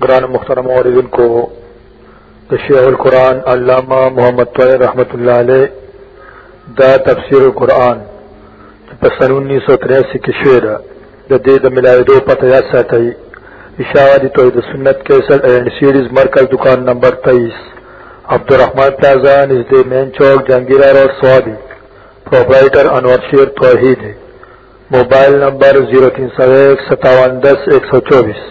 گران مخترم عوردن کو تشیع القرآن علامہ محمد طویر رحمت اللہ علیہ دا تفسیر القرآن پسن انیس سو تریاسی کی شعر د دې د ملاویدو پته یا ساتئ اشاعه دی توحید سنت 61 اینڈ سیریز مرکز دکان نمبر 23 عبدالرحمن پلازا نزد مین چوک جنگیرہ روڈ سوابی پروپرائٹر انور شیر توحید موبائل نمبر 03015710124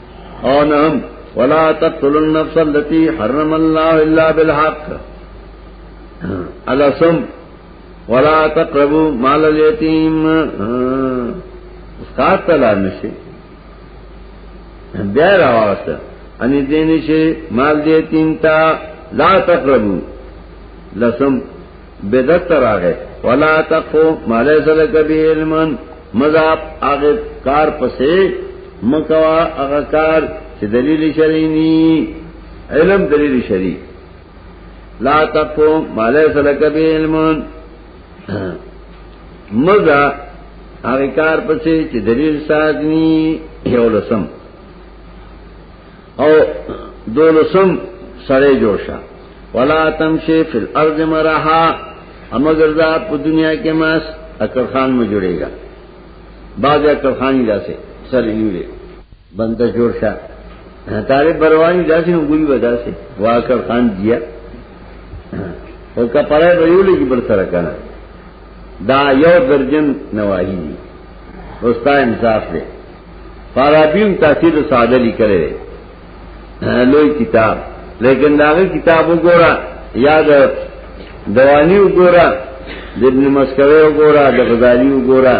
او نهم ولا تقتلوا النفس التي حرم الله الا بالحق الاسم ولا تقربوا مال اليتيم استاد تلار نشي بیا راواسته ان دې نشي مال دې تیم تا لا تقربوا لسم بدت راغه ولا تقو ما ليس لك به علم مذاب هغه کار پسې مکوا هغه کار چې دلیل شرعي ني علم دلیل شرعي لا تقو ما ليس لك به علم مذا هغه کار پسې چې دلیل ساز ني یو لسم او دولسم سړی جوړ شه ولا تمشي فی الارض مرحا امگر دا په دنیا کې ماس اکر خان مو جوړېږي باز اکر خان یې داسې سر نیولې بنده جوړ شه طالب بروانی داسې نو ګوري وداسې واکر خان دیا او کپړای به یو لګي بل سره کنه دا یو درجن نواهی دي اوستا انصاف دی فارابیم تاثیر ساده لیکلی دی لوی کتاب لیکن داغه کتاب وګوره یا د دوانی وګوره د ابن مسکوی وګوره د غزالی وګوره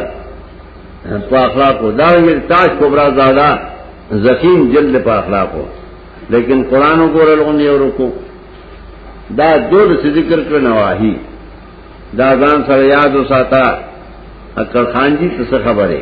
په اخلاقو دا یې تاج کبرا زاده زخیم جلد په اخلاقو لیکن قران وګوره لغون یې ورکو دا دول څه ذکر کړ نواهی دا ځان سره یاد وساته اکر خان جی څه خبره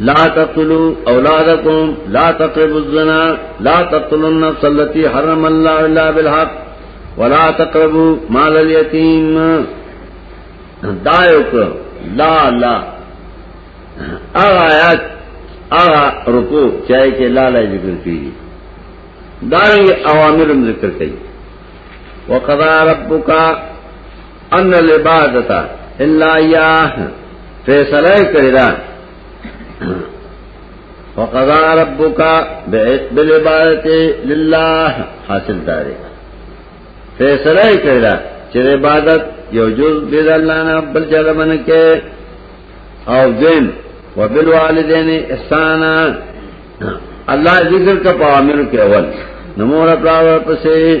لا تقتلوا اولادكم لا تقربوا الزنا لا تقتلوا النفس التي حرم الله الا بالحق ولا تقربوا مال اليتيم دایوک لا لا آیات آ رکو چاہے کہ لا لا ذکر کی دارنگ عوامر ذکر کی وقضى ربك ان العبادت الا یاه فیصله کړی دا وقضا ربک بالعبادت لله حاصل داري فیصله کړی دا چې عبادت یو جز بيد الله نه بل چا باندې کې او دین وبالوالدین احسان الله ذکر کا پامر کې اول نمو رب پسې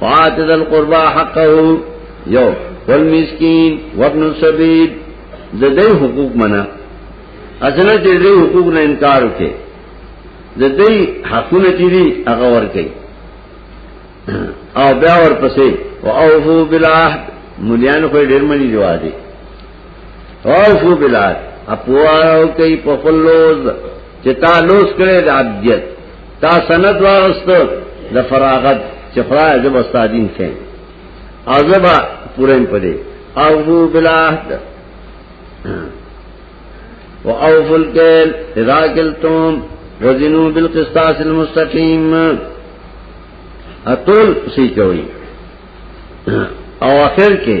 فات ذل قربا حقه یو والمسکین وابن السبیل د دې حقوق منا اصله چې دې حقوق نه انکار وکړي د دې حقونه چې دي هغه ور کوي او بیا ور پسې او اوفو بالعهد مليان خو ډېر مني جواب دي اوفو بالعهد اپوارو کوي په خلوز چې تا لوس کړی د عبدیت تا سند واغست د فراغت چې خدای دې استادین کې ازبا پورن پدې او وو بلاه و اوف الکیل اذا کلتم وزنو بالقسطاس المستقیم اتول سی کوي او اخر کې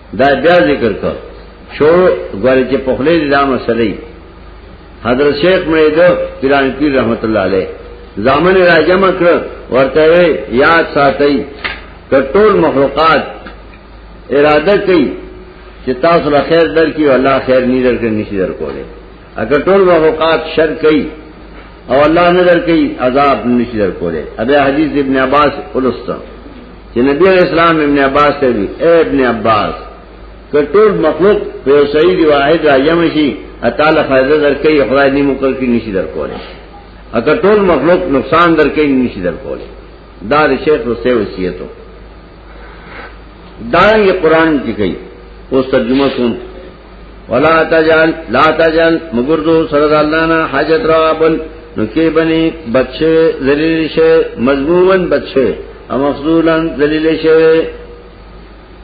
دا بیا ذکر کړ شو غواړي چې په خله دې دا مسلې حضرت شیخ مریدو پیران پیر رحمت الله علیه زامن را جمع کړ ورته یاد ساتي کټول مخلوقات اراده کوي چې تاسو له خیر درکې او الله خیر نه درکې نشي درکولای اگر ټول مخلوقات شر کوي او الله نظر کوي عذاب نشي در کوله ابي حديث ابن عباس ولسته چې نبی اسلام ابن عباس ته وی اے ابن عباس کټول مخلوق په صحیح دی واحد راجم شي اتاله فائدہ در کوي خدای دې مقر کې نشي در کوله اگر ټول مخلوق نقصان در کوي نشي در کوله دا شیخ رسته وصیتو دا یہ قرآن کی گئی وہ ترجمہ سن ولا تجعل لا تجعل مغردو سره د الله نه حاجت رابل نو کې بني بچي ذلیل شي مذمومن بچي او مخذولن ذلیل شي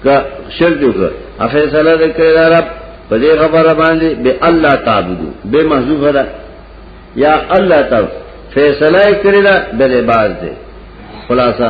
کا شرک جو کا افیصله وکړه دا رب په دې خبره باندې به الله تعبدو به محذوف ده یا الله تعالی فیصله کړی دا د عبادت خلاصہ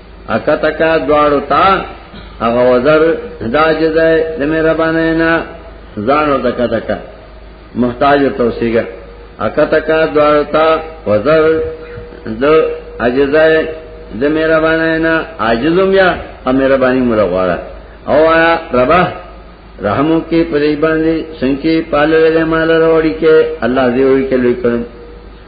اکا تکا دوارو تا اغا وزر دا جزای دمی ربانینا زانو تکا تکا محتاج توسیگا اکا تکا دوارو تا وزر دو اجزای دمی ربانینا آجزم یا امی ربانی مرغوارا او آیا ربا رحمو کې پرې باندې څنګه پاله لري مال وروړي کې الله دې وي کې لوی کړم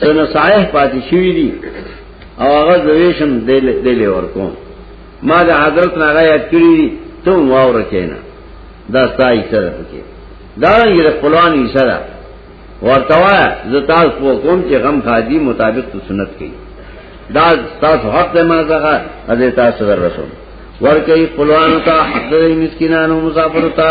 سنصائح پاتی شوی دی او هغه زویشم دل دل ورکوم ما د حضرت ناغه یاد کړی دی ته واور کینا دا سای سره پکې دا یې خپلوان یې سره ورتوا زتاز په کوم چې غم خادي مطابق تو سنت کړي دا تاسو حق ته ما څنګه اده تاسو در رسول ورکه خپلوان ته حق دې مسکینانو مسافر ته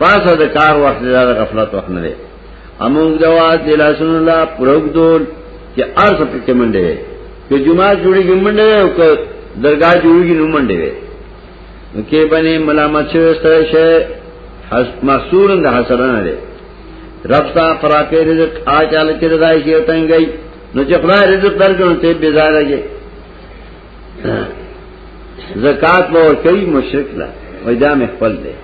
پاسه د کار وخت دی د غفلت وخت نه دی امونږ د واز د لاسونو الله پروګ دول چې ارث په کې منډه وي چې جمعه جوړیږي منډه وي او درگاه جوړیږي نو منډه وي نو کې باندې ملامت شوی ستړی شي محصور د حسره نه دی رب تا فراکه رزق آ چاله چې رضای شي تنګي نو چې خدای رزق درکړو ته بیزار راځي زکات به ور کوي مشرک لا وای دا مې خپل دی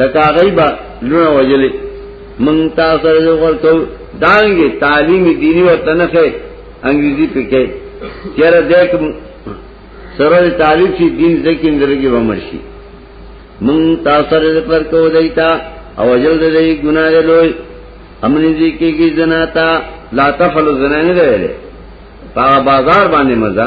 لکه هغه به لونه وجلې مونږ تاسو سره ورته دانګي تعلیمي دینی ورته نه ښه انګریزي پکې چیرې دیک سره تعلیم شي دین ځکه اندرګي ومر شي مونږ تاسو سره پر کو دیتا او اجل دې ګناه لوی امنی دې کېږي زناتا لا تفعل زنانه ده ویلې په بازار باندې مزه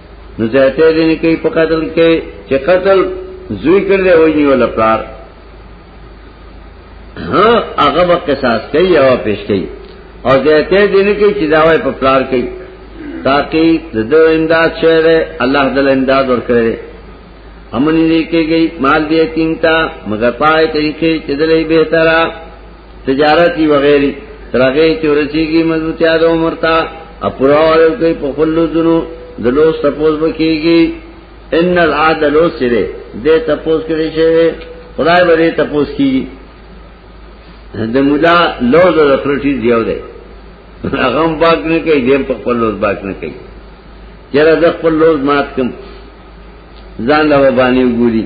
نو زیاته دې نه کوي په قتل کې چې قتل زوی کړل او یې ولا پلار ها هغه به قصاص کوي او پیش کوي او زیاته دې نه کوي چې دا وای په پلار کوي تاکي د دوه امداد شهره الله دل امداد ورکړي امن دې کېږي مال دې تینتا مگر پای طریقې چې دلې به ترا تجارتی وغیرہ ترغه چورسی کی مضبوطیا د عمر تا اپورا والے کوئی پخلو دنو دلو سپوز بکیږي ان العادل سره دې تپوس کړی شوی خدای به دې تپوس کیږي د مولا لوز د فرټی دیو دی هغه باک نه کوي دیم په خپل لوز باک نه کوي چیرې د خپل لوز مات کم ځان له باندې وګوري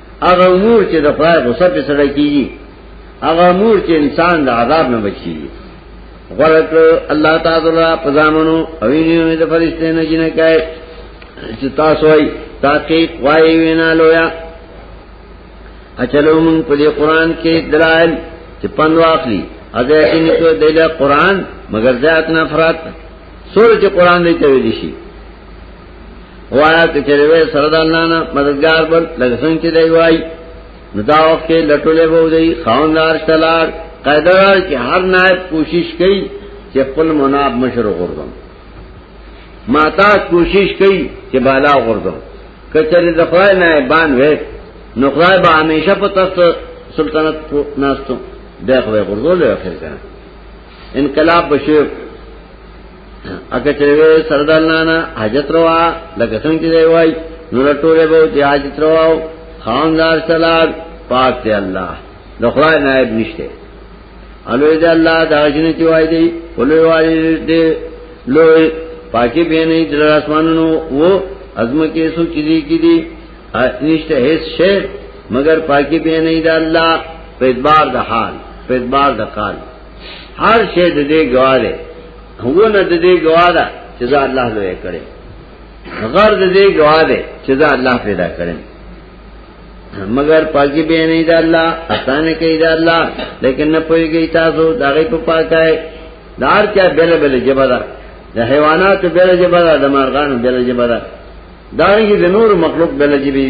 هغه امور چې د خدای غصه په سره کیږي هغه امور چې انسان د عذاب نه بچي غرق الله تعالی په ځامنو او یې د فرشته نه جنہ کای چې تاسو یې تحقیق وای وینا لویا اچلو مون په دې قران کې دلایل چې پند واخلي اځه ان کو دله قران مگر ذات نفرت سورج قران دې ته ویل شي وایا ته چیرې وې سره د الله نه مددگار بل لکه څنګه چې دی وای نو دا وخت کې لټولې وو دی خاوندار شلار قیدار چې هر نائب کوشش کوي چې خپل مناب مشر غردم ماتا کوشش کوي چې بالا غردم کچره د خدای نائبان وې نو خدای به همیشه په تخت سلطنت ناستو دغه غردول اخر کنه انقلاب بشیر اګه چې سردالنانا حاجت روا لکه څنګه چې وای نور ټوله به چې حاجت روا خاندار سلام پاک دی الله د خدای نائب نشته الوی دی الله دا جنې چې وای دی ولوی وای دی لوی پاکي به نه در اسمانونو وو ازمه کې سو چې دي کې دي نشته هیڅ شی مگر پاکي به نه دی الله په اعتبار د حال په اعتبار د قال هر شی د دې گواه دی هو نه د دې گواه ده چې دا الله لوی کړي غر د دې گواه دی چې دا الله پیدا کړي مگر پاکی به نه دا الله اسانه کوي دا الله لیکن نه پويږي تاسو دا غي په پاکای دار چا بل بل جبدا د حیوانات بل جبدا د مارغان بل جبدا دا یې د نور مخلوق بل جبي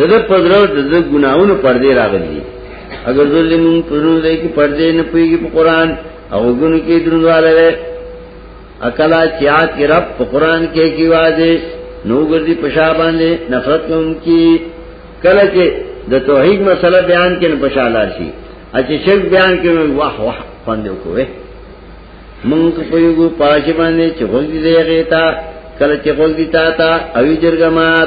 دغه پدرو دغه ګناونو پردې راغلي اگر ظلمون پرو دې کې پردې نه پويږي په قران او ګونو کې درواله وي اکلا چیا کې رب په قران کې کی واځي نو ګرځي پشا باندې نفرت کوم کی کله کې د توحید مسله بیان کې نه پشا لار شي اچې شرک بیان کې واه واه باندې وکوي مونږ په یو پاش باندې چې غوږی دی غیتا کله چې غوږی تا تا اوی جرګمار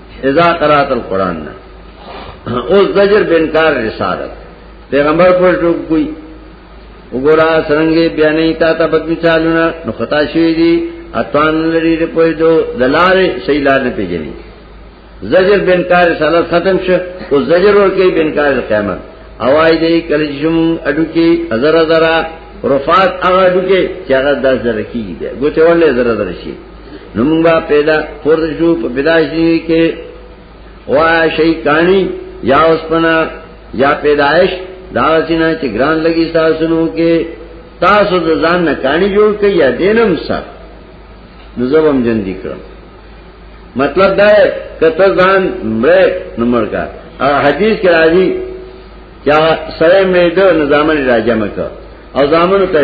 اذا قرات القران نه اوس زجر بنکار رسالت پیغمبر پر ټوک کوي وګورا سرنګي بیانې تا ته بد مثالونه نو خطا شي دي اتوان لري د پوي دو دلار شي لار نه پیژني زجر بنکار رسالت ختم شو او زجر ور کوي بنکار قیامت اوای دې کله جم اډو کې هزار هزار رفات هغه اډو کې چې هغه 10000 کیږي ګوتې ولې 10000 شي نمونگا پیدا پورت شو پا پیدایشی کے وایا شئی کانی یا اسپنا یا پیدایش داغسینا چی گران لگی ساسنو کے تاسو د ځان نه کانی جوړ کړئ یا دینم سر نو زبم جن دی کړم مطلب دا ہے کته ځان مړ نو مړ کا حدیث کې راځي چې سره مې د نظامن راځم کا او ځامن ته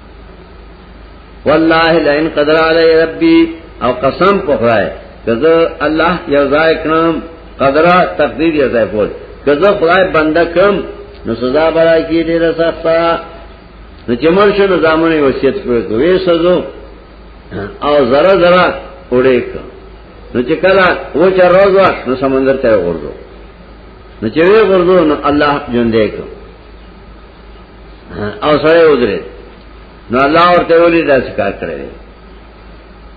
والله لئن قدر علی ربی او قسم په خدای کزه الله یو ځای کړم قدر تقدیر یو ځای کول کزه خدای بنده کم نو سزا برا کی ډیره سخته نو چې مر شو نو زامن وصیت پر کوي سزو او زره زره وړې کړ نو چې کله و چې روز وا نو سمندر ته ورغلو نو چې وی ورغلو نو الله ژوندې کړ او سره ودرې نو الله ورته ولې دا ذکر کړی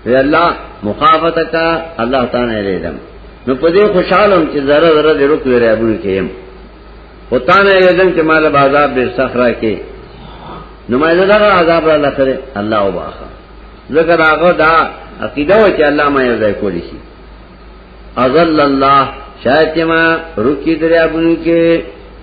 وی الله مخافته کا الله تعالی لیدم نو په دې خوشاله چې زره زره دې رکو لري ابو کېم او تعالی لیدم چې مال بازار ډېر صخره کې نو ما زه دا عذاب را لخره الله وباخه ذکر هغه دا عقیده و چې الله ما یو ځای کولی شي ازل الله شاید ما رکی دریا بنو کې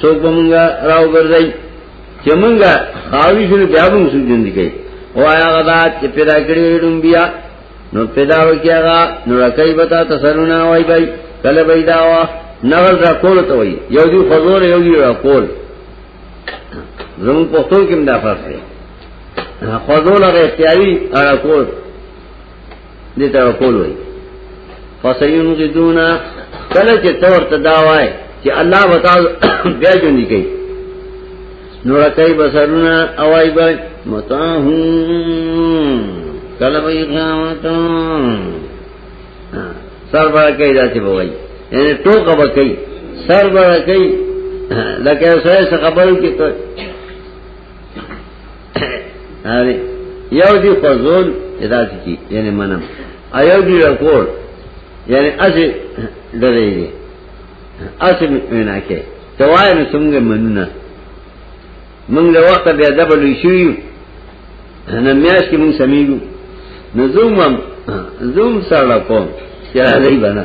سوک با منگا راو گردائی چه منگا خاوی شنو بیا با مسوک جندی کئی او آیا غدا چه پیدا کری ویڈن بیا نو پیدا وکی آغا نو رکی بتا تسرونا وائی بائی کل بائی داوا نغل را کول تا وائی یو دیو خضور یو دیو را کول زمون پختو کم دا فرق ہے خضور اغا اختیاری را کول دې ته کول وای فسيون غدونا کله چې تور ته دا وای چې الله وتعالى بیا ژوند کوي نور کوي بسرونه اوای به متاهم کله به قیامت سر به کوي داسې به وای یعنی ټوکه به کوي سر به کوي لکه سره خبرو کې اره یو دی خزول ادا کی یعنی منم ایو دی رکور یعنی اسی ډرې دی اسی مینا کې توای نو څنګه منونه موږ له وخت بیا دبل شو نه میاش کې موږ سمېږو نو زوم زوم سره کوم چې راځي بنا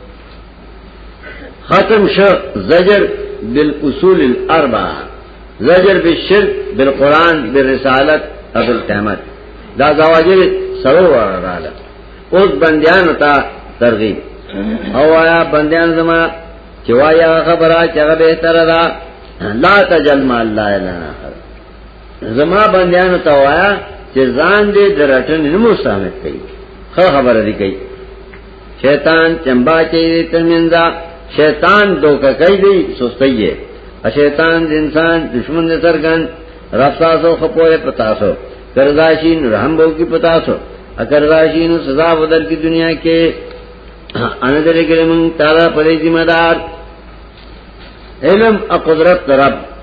ختم شو زجر بالاصول الاربعه زجر بالشرك بالقران بالرساله او بالقيامت دا زواجر سره وراله اوس بندیان ته ترغیب او آیا بندیان زما چې وایا خبره چې هغه به تر دا لا تجل ما الله الا زما بندیان ته وایا چې ځان دې درټن نه مستعمل کړي خو خبره دي کوي شیطان چمبا چي ترمنځه شیطان دوکه کوي دی سستیه ا شیطان د انسان دشمن دې سرګن رفتاسو خپوې پتاسو کرداشین رحم بو کی پتاسو اکرداشین سزا بدل کی دنیا کې ان دې ګرمن تعالی پرې ذمہ دار علم او قدرت رب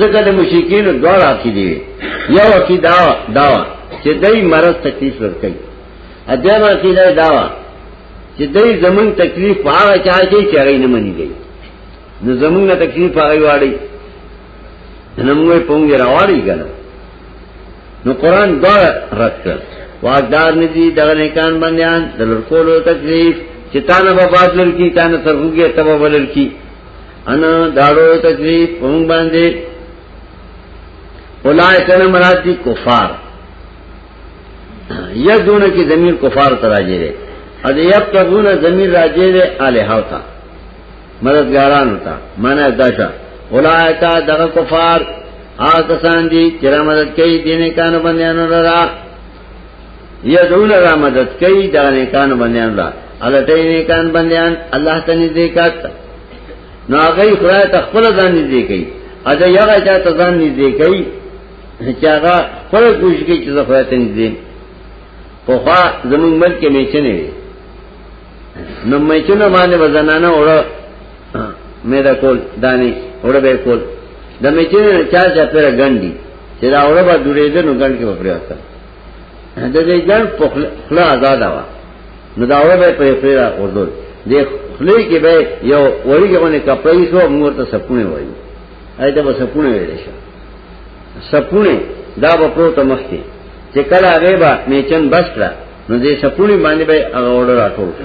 ځکه د مشرکین دواړه عقیده یو عقیده دا چې دای مرز تکلیف ورکړي ا دې عقیده دا چې دای زمون تکلیف هغه چا کې چې هغه نه مني دی نو زمون نه تکلیف هغه واړي نو موږ په موږ راوړی کنه نو قران دا راځي واقدار ندی دغه نیکان بندیان دلر کولو تکلیف چې تانه په بادلر کی تانه سرغوږی تبا ولر کی انا داړو تکلیف پونګ باندې اولای کنه مراد دي کفار یا دونه کې ضمیر کفار ته راځي دي ا دې یب تبونه ضمیر راځي دي الہ تا مددګاران تا معنی داشا اولای تا دغه کفار آ کسان دي چې را مدد کوي دینه کانو بندیانو لرا یدعو لرا مدد کئی دا نیکان بندیان را علتی نیکان بندیان اللہ تا نزدی کات تا نو آگئی خدای تا خپل ځان نزدی کئی ادا یغا چا تا ځان نزدی کئی چاگا خپل کوشش کئی چیزا خدای تا نزدی پخوا زمون ملک میچنه وی نو میچنه باندې وزنانه اوړه میرا کول دانی اوړه به کول د میچنه چا چا پر غندي چې دا وړه به جوړېده نو ګڼ کې به پریوته د دې ګڼ په خلا آزاد و نو دا وړه به په پریرا وردل دې خلې کې به یو وړي کې باندې کپړې شو موږ ته سپونه وایو ایته به سپونه ویل شي سپونه دا به پروت مخ کې چې کله هغه به میچن بس کړه نو دې سپونه باندې به هغه وړه راټول کړ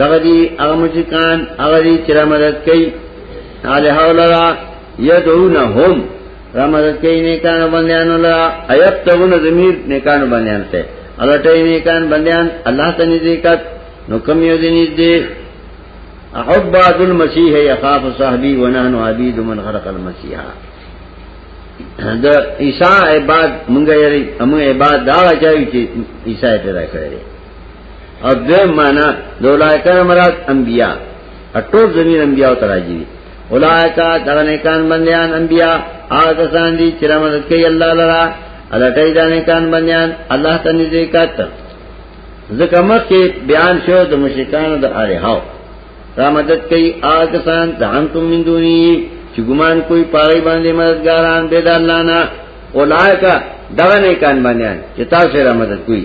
دغه دي هغه مشکان هغه دي چې مدد کوي علی حولرا یدعونهم را مدد کوي نه کان بندیان ولا ایت تغون زمیر نه کان بندیان ته الټه نه کان بندیان الله ته نزدېکت نو کم یو دي نږدې عباد المسیح یخاف صاحبی ونحن عبید من خلق المسیح د عیسی عباد مونږ یې موږ عباد دا چایو چې عیسی پیدا کړی او دې معنا د اولایکا مراد انبیا ټول زمير انبیا او تراجی اولایکا دغه نه کان بندیان انبیا هغه سان دي چې رحمت کوي الله لرا الټای دانه کان بندیان الله ته نږدې کاته ځکه مکه بیان شو د مشرکانو د الہاو را مدد کوي هغه سان د انتم من دونی چې ګمان کوئی پاره باندې مددګاران به د الله نه اولایکا دغه نه کان بندیان چې تاسو را مدد کوي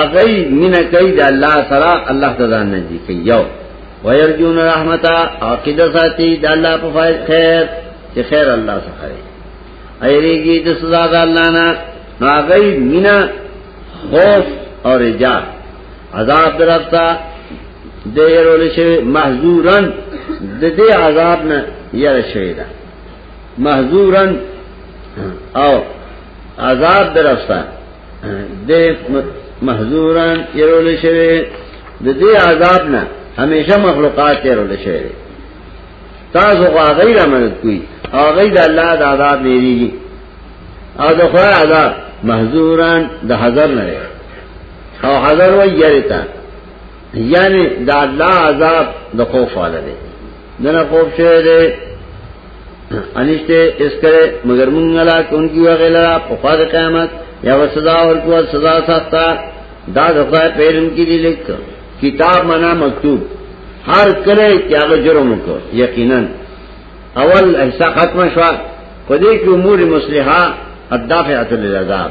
اغی مینا کوي د الله سره الله تعالی نه دي کوي یو ويرجون رحمتا عقیده ساتي د الله په فائد خیر چې خیر الله څخه دی ایریږي د سزا د الله نه نو اغی مینا خوف او رجا عذاب درفتا دیر ول شي محذورن د دې عذاب نه یې شوی دا محذورن او عذاب درفتا د محذوران يرول شوی د دې عذاب نه همیشه مخلوقات يرول شوی تاسو هغه یې مدد کوي هغه د الله د عذاب نه لري او د خدای عذاب محذوران د حذر نه او حذر وایي یعنی دا الله عذاب د خوف والا دی دنا خوب شوه دې انشته اس کرے مگر مونږ لا کون کیو غلا په خوا د قیامت یا سزا اور کو سزا سختا دا د خدای پیرم کې دی لیک کتاب منا مکتوب هر کله چې هغه جرم وکړ یقینا اول احسا ختم شو په دې کې امور مصلحه الدافعه للعذاب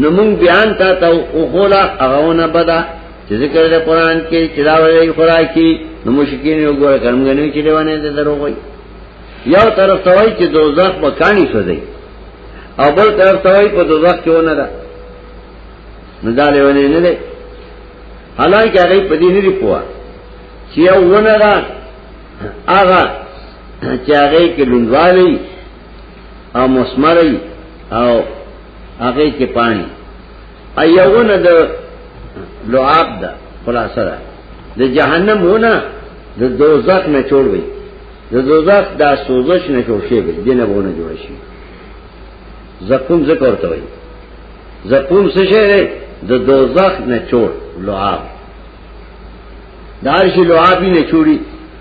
نو مونږ بیان تا ته وخولا هغهونه بدا چې ذکر د قران کې چې دا وایي خوراکي نو مشکین یو ګور کړم غنوي چې دیوانه د درو وایي یو طرف ته وایي چې دوزخ په کانی سوځي او بل طرف ته وایي په دوزخ کې ونه ده نو دا لیونه نه ده حالانکه هغه په دې نه دی پوهه چې یو ونه ده هغه چې هغه کې لوندوالي او مسمرئی او هغه کې پانی ایونه د لعاب ده خلاصه ده د جهنم ونه د دوزخ نه جوړ وي د دوزخ دا سوزش نه جوړ شي به دینه ونه جوړ شي زقوم ذکر ته وي زقوم څه شي د دوزخ نه جوړ لعاب دار شي لعاب نه چوری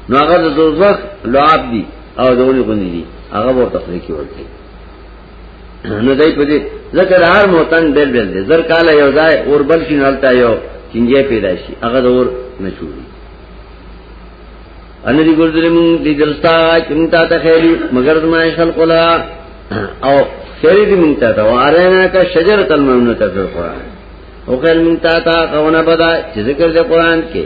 نو هغه د دوزخ لعاب دي او دونی غونی دي هغه ورته خپل کې ورته نو دای په دې ذکر هر موتن بل بل دي زر کاله یو ځای اور بل شي نالتا یو چنګې پیدا شي هغه د اور نه چوری ان دې ګرځلې مونږ دې دلستا چې مونږ ته خیری مگر زما خلق ولا او خیری دې مونږ ته واره نه کا شجرۃ المنونۃ فی القرآن او خیر مونږ تا تا قونه بدا چې ذکر د قران کې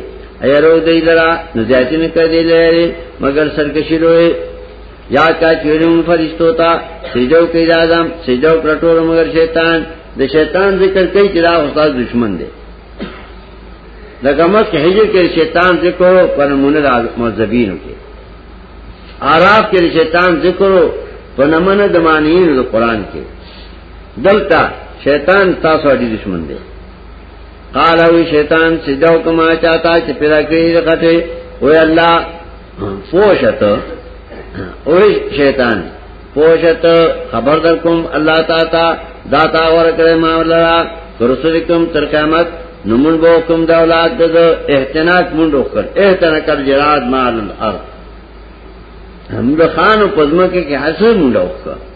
ایرو دی لرا نزیاتی نه کړی دی لري مگر سرکشی لوی یا کا چیرون فرشتو تا سجدو کې اعظم سجدو پرټول مگر شیطان د شیطان ذکر کوي چې دا استاد دشمن دی لکه مس کې هجر کې شیطان ذکر پر مونږ د مذهبینو کې عرب کې شیطان ذکر په نمنه د معنی د قران کې دلتا شیطان تاسو اډی دشمن دی قال او شیطان سجدو کما چاہتا چې پیدا کړی غټه او الله فوشت او شیطان فوشت خبر در کوم الله تعالی داتا ور کړې ما ولرا رسول کوم تر قیامت نمون بو کوم د اولاد د احتناک مونږ وکړ احتناک کر جراد مال الارض هم د خان په ځمکه کې حاصل مونږ وکړ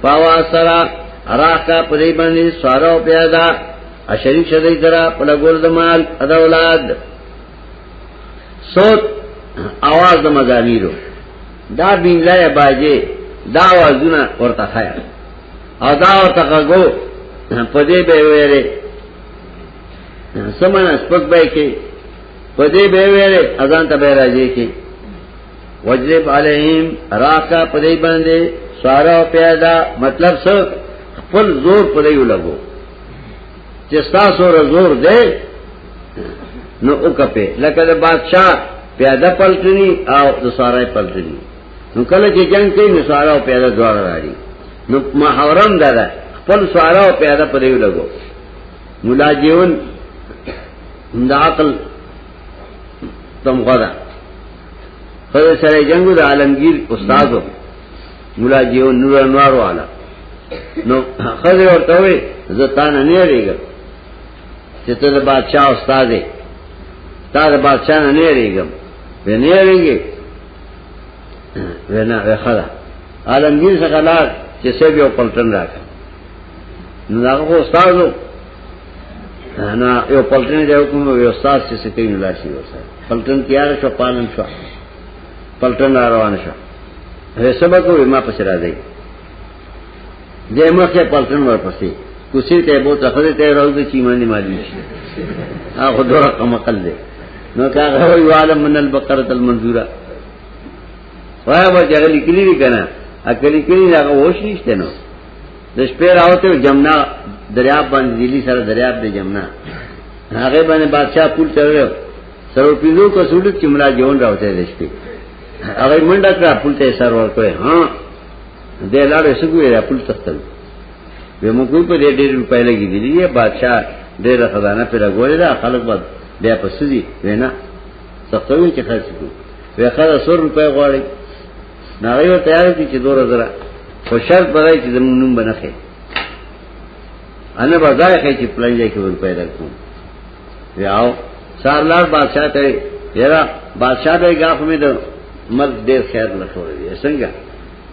پاوا سرا اراخ کا پدی باندې سوارا او پیادا اشریک شدی کرا پلګور د مال د اولاد صوت आवाज د مزامیرو دا بین لای باجه دا وازونه ورته خیر او دا ورته غو پدی به ویره سمن سپک به کې پدی به ویره اذان ته به راځي کې وجلب علیهم راکا پدی باندې سارا پیدا مطلب څه خپل زور پدی ولګو چې تاسو را زور دی نو وکپه لکه د بادشاہ پیدا پلتنی او د سارا پلتنی نو کله چې جنگ کوي نو سارا پیدا دواړه راړي نو محرم ده خپل سارا پیدا پدی ولګو مولا جیون دا عقل تم غدا خدای سره جنگو د عالمگیر استادو مولا جیو نور انوار والا نو خدای ورته وي زتان نه ریګ چې ته د بادشاہ استاد دی تا د بادشاہ نه نه ریګم و نه ریګي و نه خدا عالمگیر څخه لار چې سبي او پلتن راک نو هغه استادو نه یو پلټن دی کوم یو استاد چې سکرین لاشي وسه پلټن تیار شو پالن شو پلټن روان شو هي سبق وې ما پسې را دی دمخه پلټن ورپسې کوسي ته بو ته خدای ته راوځي چې ایمان نه مالي شي هغه دوه رقم عقل دی نو کاغه وی عالم من البقره المنذوره وای وځه غلي کلی کنه اکلی کلی هغه وښیشته نو د شپې راوته جمنا دریاب باندې دلی سره دریاب دی جمنا هغه باندې بادشاہ پول چلو سره پیلو کو سولت چې مرا جون راوته د شپې هغه منډه کړه پول ته سر ورکړ ها د لاړې سګوې را پول تختل به موږ په دې ډېر روپۍ لګې دي دی بادشاہ ډېر خزانه پر غوړې دا خلک بد بیا پسې دي وینا څه کوي چې خرڅ کوي وی خزه 100 روپۍ غواړي ناغیو تیار کی چی دور ازرا خو شرط بدای چی زمون نوم بنخی انا بازای خی چی پلان جای که روپای در کن وی آو سارلار بادشاہ تا یرا بادشاہ تا گاف میں دا مرد دیر خیر لخور دی سنگا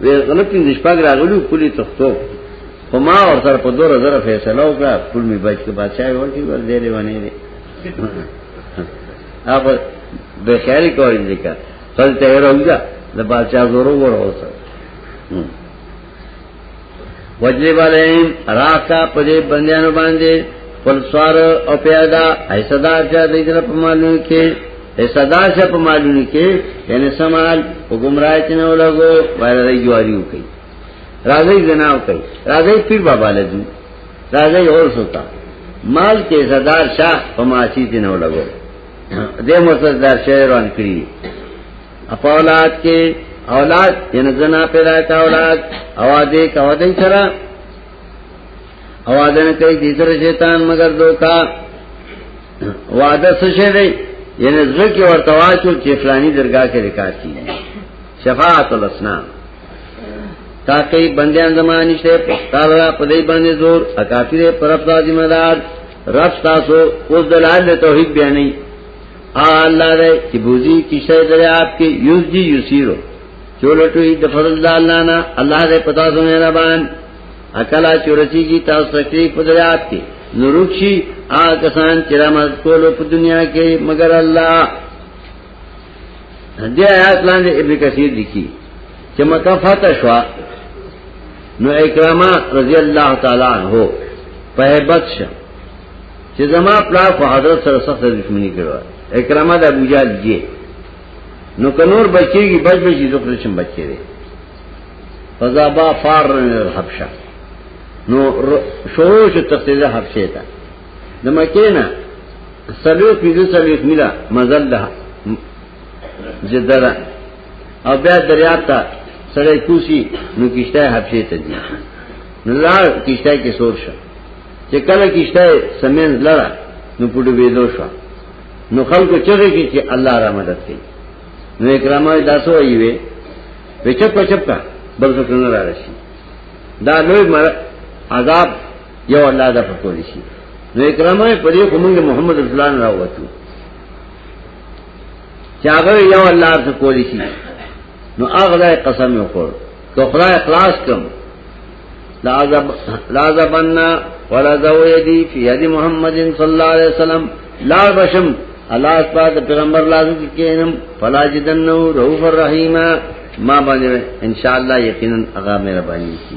وی غلط پینزش پاک راغلو پولی تختو خو ما اور سر په 2000 فیصله وکړه ټول می بچ کې بادشاہ ورکی ور دې لري باندې هغه به خیر کوي ځکه خل ته راوځه د بادشاہ زورو وروسه وجلی بالین راکا پدې بندیانو باندې فلسوار او پیادا ایسدا چا دې در په مالو کې ایسدا چا په مالو کې یعنی سمال او گمراه چنه ولګو وایره جواریو کوي راځي جناو کوي راځي پیر بابا لدی راځي اور سوتا مال کې زدار شاه په ماسی دینه ولګو دې مرتد دا شعر روان کړی په اولاد کې اولاد یعنی زنا پیدا کا اولاد اوازې کا ودی سره اواز نه کوي دې سره شیطان مگر دوکا وعده څه شي دی یعنی زړه کې ورته واچو چې فلانی درگاه کې ذکر کی شفاعت الاسنان تاکہ بندیان زمان نشتے پختار را پدئی باندې زور اکافر پر اپتا ذمہ دار رب تاسو اوس دلال توحید بیانې الله دې چې بوزي کیسه درې اپ کې یوز دی یوسیرو چولټوي د فضل الله نه الله دې پتا سو مهربان اکلا چورچی کی تاسو تکلیف په درې اپ کې نورخشي آ کسان چې رحمت کولو په دنیا کې مگر الله دې آیات لاندې ابن کثیر لیکي چې مکه فتح شو نو اکرامه رضی الله تعالی عنہ په hebat شه چې زما پلا په حضرت سره سخت دښمنی کړو اکرامه د ابو جهل جی نو کنور بچیږي بچ بچی ذکر شم بچی دی فزابا فار الحبشه نو شروع شو تقدیر حبشه ته د مکې نه سلو پیزو سلو میلا مزل ده جده ده او بیا دریاب ته سړی کوسی نو کشته حبشه ته ځي نو لار کشته کې سور شه چې کله کشته سمین لړه نو پډو وېدو شو نو خلکو چغې کې چې الله را مدد کوي نو اکرامه داسو ایوي وچپ چپ کا بل څه نه راشي دا لوی عذاب یو الله دا پکول شي نو اکرامه په دې کومه محمد رسول الله راوته چې هغه یو الله ته کول شي نو هغه قسم یو کړ که خدای اخلاص کم لازم لازمنا ولا ذو يدي في يد محمد صلى الله عليه وسلم لا بشم الله پاک پیغمبر لازم کینم فلا جدنو رؤوف الرحیم ما باندې ان شاء الله یقینا هغه مهرباني شي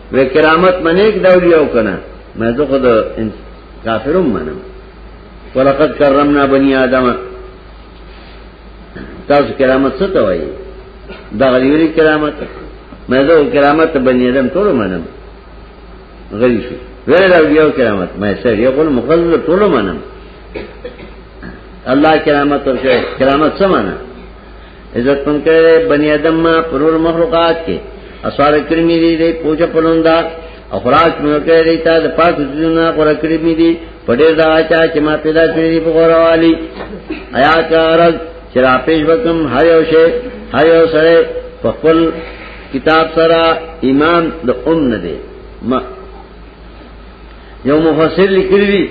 وی کرامت منیک دولی او کنا میں تو خود کافرم منم ولقد کرمنا بنی آدم تاسو کرامت څه ته وایي دا غریبی کرامت مې دا کرامت بنی آدم ټول منم غریب شو ویل او یو کرامت مې سر یو قول مخزل ټول منم الله کرامت ورکړي کرامت څه معنی عزت پن کرے بنی آدم ما پرور مخلوقات کے اصحاب کرمی دی دی پوچا پلوندا او خراج مو کرے دی تا د پاک زونه قرا کرمی دی پډیر دا چا چې ما پیدا کړی دی په غوروالی آیا کا رز چرا پیش وکم هر یو شی هر یو سره په خپل کتاب سره ایمان د ام نه دی ما یو مفسر لیکلی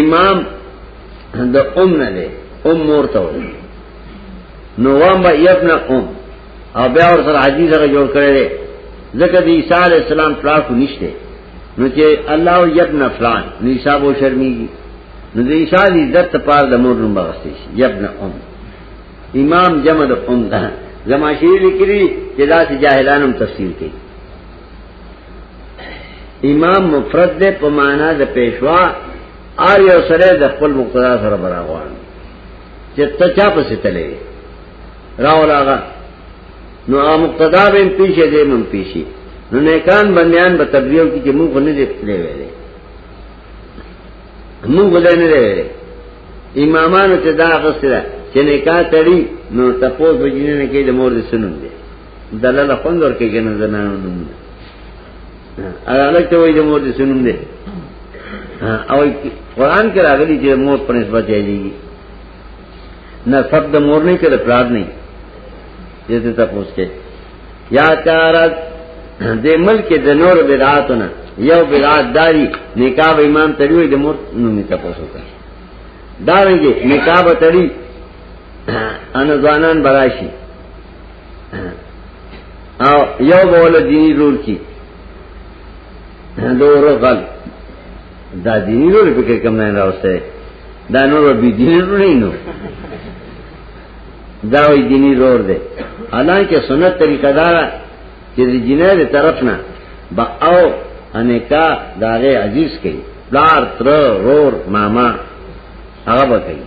امام د ام نه ده ام مور ته وایي نو وام با یبن ام او بیا ور سره حدیث هغه جوړ کړی دی ځکه د عیسی علی السلام پلاک نشته نو چې الله او یبن فلان نو عیسی وو شرمېږي نو د عیسی د عزت لپاره د مور نوم بغستې شي یبن ام امام جمع د ام ده زماشری لیکلی چې دا چې جاهلانم تفسیر کوي امام مفرد ده په معنا د پیشوا آر یو سره د خپل مقتدا سره براغوان چې ته چا پسې تلې راو راغا نو ا مقتدا به پیښه دې مون پیشي نو نیکان بندیان به تبلیغ کی چې موږ نه دې تلې ویلې موږ نه دې ویلې امامانو ته دا غسره چې نکاح تړي نو تاسو به جنینه کې د مور د سنن دي دلاله خوندور کې کنه زنانو نوم الک ته وای د مور د سنوم دی او قران کې راغلي چې مور په نسبت یادېږي نه سب د مور نه کړه پلار نه دې ته تاسو کې یا کارت د ملک د نور بدعاتونه یو بدعات داری نکاح امام تړي د مور نوم ته تاسو ته دا ویږي نکاح تړي ان ځوانان براشي او یو بول دینی رول کی دور غل دا دینی رول پکې کم نه راوسته دا نور به دینی رول نه نو دا وی دینی رول دی حالانکه سنت طریقه دار چې د جنې له طرف نه با او انکا داغه عزیز کړي دار تر رور ماما هغه به کوي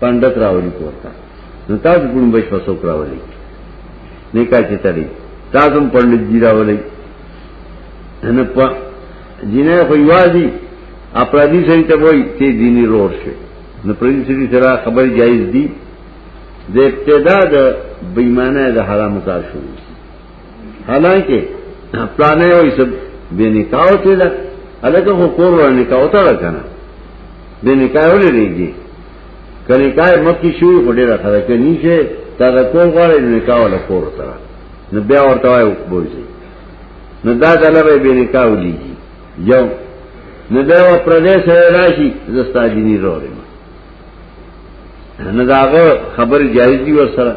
پندت راولی کورتا نو تاسو ګون بچ پسو کراولی نه کا چې تړي تاسو هم پندت جی راولی نه په جنې خو یوازي اپرادی سړي ته وای ته دیني رور شي نو پرې سړي سره خبر جایز دي د ابتدا د بېمانه د حرام کار شروع حالانکه پلانې وای سب به نکاح ته ده الکه خو کور ور نکاح ته راکنه به نکاح ولې ریږي کله نکاح مکه شوی خو ډیره خره کني چې تا دا کول غواړي نکاح ولا کور ته نو بیا ورته وای وبوزي نو دا دلته به نکاح ولېږي یو نو دا پر دې سره راشي زستا جنې وروړم نه داغه خبر جایز دی ور سره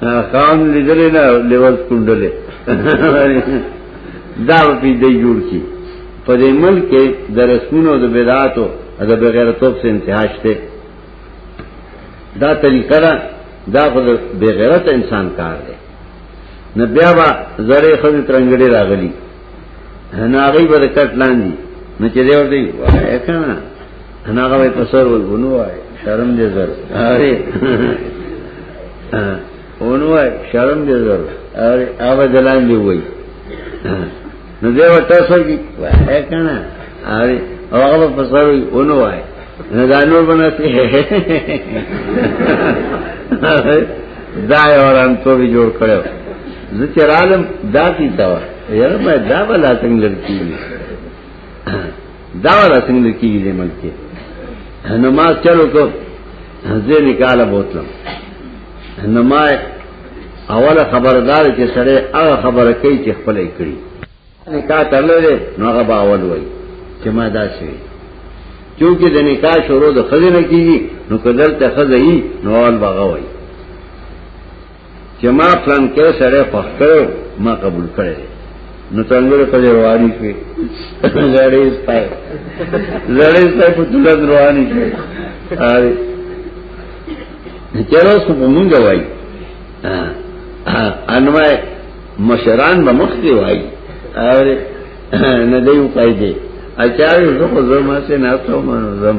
خان لیدلې نه لیول کندلې دا په دې جوړ کی په دې ملک کې د رسمونو د بدعاتو د بغیرتوب سے انتها شته دا طریقه دا دا خو بغیرت انسان کار دی نه بیا با زره خو ترنګړي راغلي نه هغه به کټ لاندې نو چې دی ورته وای کنه انا هغه په سر ولونو وای شرم دې زر اره ونو وای شرم دې زر اره هغه دلان دی وای نو دې وټه سوي وای کنه اره هغه په سر ونو وای نه دا نور بناسي دا یو ران ته به جوړ کړو زه چې عالم دا کی تا یاره ما دا ولا څنګه لړکی دا ولا څنګه کیږي دې ملک کې نماز چلو کو زه نکاله بوتلم نماز اوله خبردار چې سره هغه خبره کوي چې خپل یې کړی نکاح تړلې نو هغه باول وای چې ما دا شي چونکه د نکاح شروع د خزینه کیږي نو کدل ته خزې نو اول باغوي چې ما پلان کې سره خوښ کړو ما قبول کړی نو څنګه په دې رواني کې زړې ستای زړې ستای په دلد رواني کې آره چیرې اوس په مونږ وای انوای مشران به مخ دی وای آره نه دی وقایده اچاري زه خو زما سه نه تاسو منظم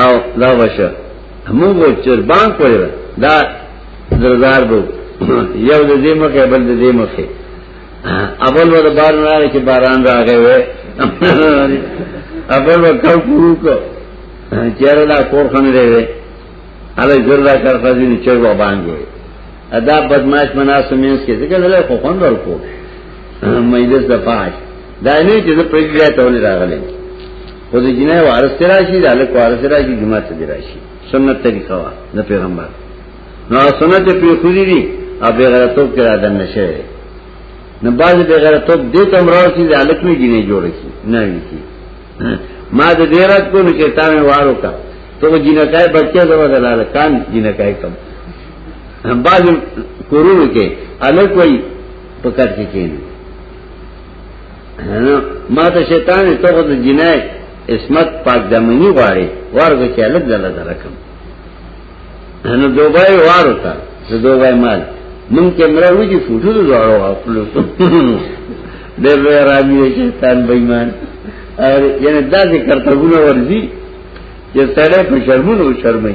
او دا وشه مو وو چر بان کوي دا درزار بو یو د دې مخه بل د دې مخه اول ور بار نه لري چې باران راغی وې اول ور کو پورو کو چیرې دا کور خنه دی وې اله زردا کار خزي نه چر و باندې ادا بدمعش مناسب مینس کې څنګه دلته خو خوند ورکو مېدس د پاج دا نه چې د پرېږدې ته ولې راغلم خو د جنې وارث تر راشي د الک وارث تر راشي جمعه ته دی راشي سنت طریقه وا د پیغمبر نو سنت په خوځي دي او بغیرتوب کې را دن نشه نه باز بغیرتوب دې تم راوسی د الک نه جنې جوړ کی نه وی کی ما د دې رات کو نه چتا مې وارو کا ته جنې کای بچي زما د لال کان جنې کای کم باز کورونو کې الک وای پکړ کې کېنه ما ته شیطان ته خو د جنای اسمت پاک دمنی غواړي ورغه کې الګ دل درکم نو دوبای وارو تا زه دوبای مال مونږ کې مړ وږي فوټو زړو خپل ډېر رامي شیطان بېمان اور یعنی دا ذکر ته ګونه ورزي چې سره په شرمونو شرمې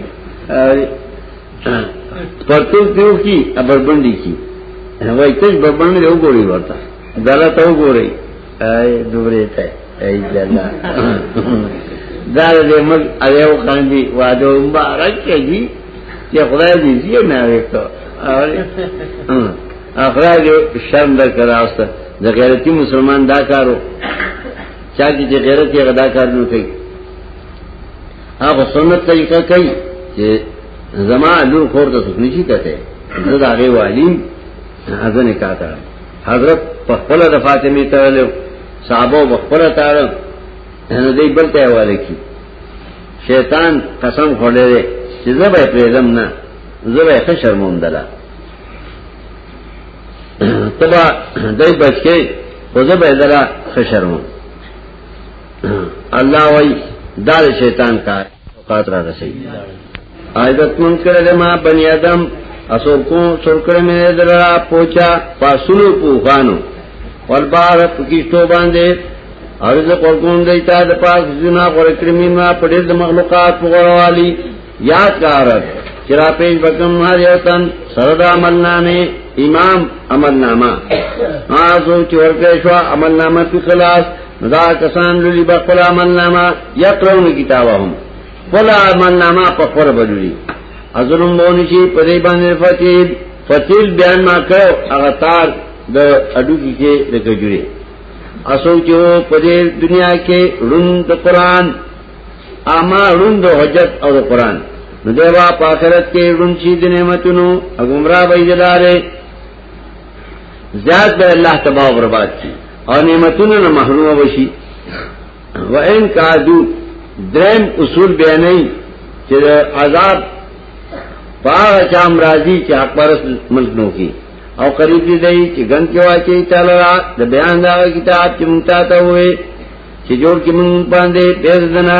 پرتو دیو کی ابربندی کی وای تش بربند له وګوري ورته غلط او ګوري اي دوره ته اي جلا دا دې مګ ايو خاندي واده مبارک کړي چې خدای دې زیه نه وکړه اخره دې شرم در کراوسته د غیرتی مسلمان دا کارو چا کې چې غیرت یې غدا کار نه کوي هغه سنت طریقه کوي چې زما لور خور د سکنی شي کته زه دا غي والیم ازنه کا تا حضرت په خپل د فاطمه تعالی صحابه په خپل تعالی نه دی بل ته حواله کی شیطان قسم خورلې چې زه به پرېدم نه زه به ښه شرموم دلا تبا دای بچی خو زه به دلا ښه شرموم الله وای دا شیطان کار قات را رسي عزت من کړل ما بني ادم اسو کو سر کړل مې درا پوچا پاسونو پوغانو والبار پکیشتو باندې ارزه قرقون دیتا د پاس جنا غره کرمی ما پډې د مخلوقات پغړوالی یاد کار چرا پیش بکم هر یو تن سرد عمل نامه امام عمل نامه آزو چورکه شو عمل نامه په خلاص دا کسان لولي بخپل عمل نامه یقرون کتابهم خپل عمل نامه په خور بدلی ازلم بونی شي په دې باندې فتیل فتیل بیان ما کړو هغه تار د اډو کې لکه جوړي اسو چې په دې دنیا کې رون د قران اما رون د حجت او د قران نو دیوا په آخرت کې رون شي د نعمتونو او گمراه وي دلاره زیاد به الله تباہ او برباد کی او نعمتونو نه محروم وشي و ان کادو درم اصول به نه چې عذاب پاغه چام راضی چې حق پرس ملک نو کی او قریب دې دی چې ګن کې واچي تعالی را د بیان دا کتاب چې مونږ ته وې چې جوړ کې مونږ باندې پیژدنه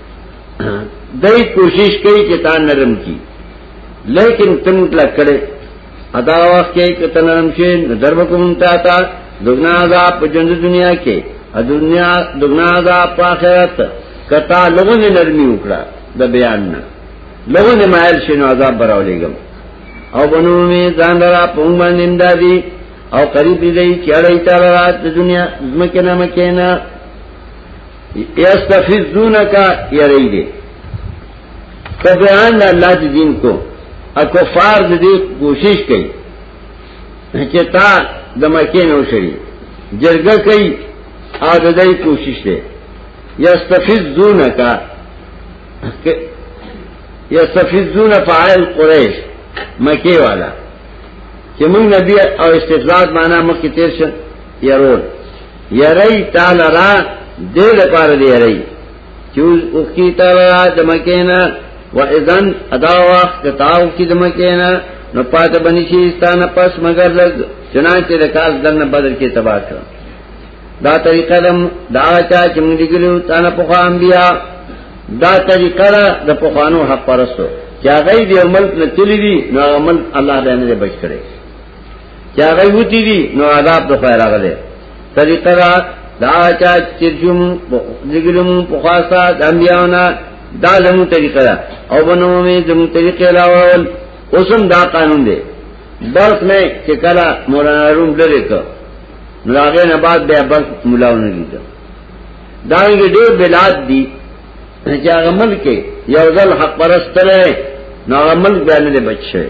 دای کوشش کوي چې تا نرم کی لیکن تم کله کړي ادا وخت کې کته نرم شي نظر وکوم تا تا دغنا عذاب په ژوند دنیا کې ا دنیا دغنا عذاب په آخرت کتا لوګو نه نرمي وکړه د بیان نه لوګو نه مایل شنو عذاب براولېګم او بنو می ځان را پوم باندې اندادي او قریب دې چې اړې تا رات د دنیا زمکه نه مکه نه یستفزونک یری دی ته بیان د الله دی دین کو ا کفار دې کوشش کوي چې تا د مکه نه وشړي جرګه کوي ا د دې کوشش دی یستفزونک یستفزون فاعل قریش مکی والا چې موږ نبی او استفزاز معنا مخکې تیر شو يرون یری تعالی را دې لپاره دی یری چې اوس کی تعالی را د مکینا و اذن ادا وخت کتاو کی د مکینا نو پات بنی شي ستانه پس مگر لګ چنانچه د کال دنه بدل کې تباہ کړ دا طریقه دم دا چا چې موږ دیګلو تانه په خام بیا دا طریقه را د پخوانو حق پرستو چې هغه دی ملک نه تللی نو ملک الله دې نه بچ کړي چې هغه وتی دي نو عذاب د خیر راغله طریقه دا دا چا چې جم ذکرم په خاصه د انبیانا دا زمو طریقه دا او بنو می زمو طریقه علاوه اوسم دا قانون دی برس میں چې کله مولانا روم لري کو نو هغه نه بعد بیا برس ملاونه لیدل دا یې ډېر بلاد دي چې هغه ملک یو ځل حق پرستره نو هغه ملک باندې بچ شوی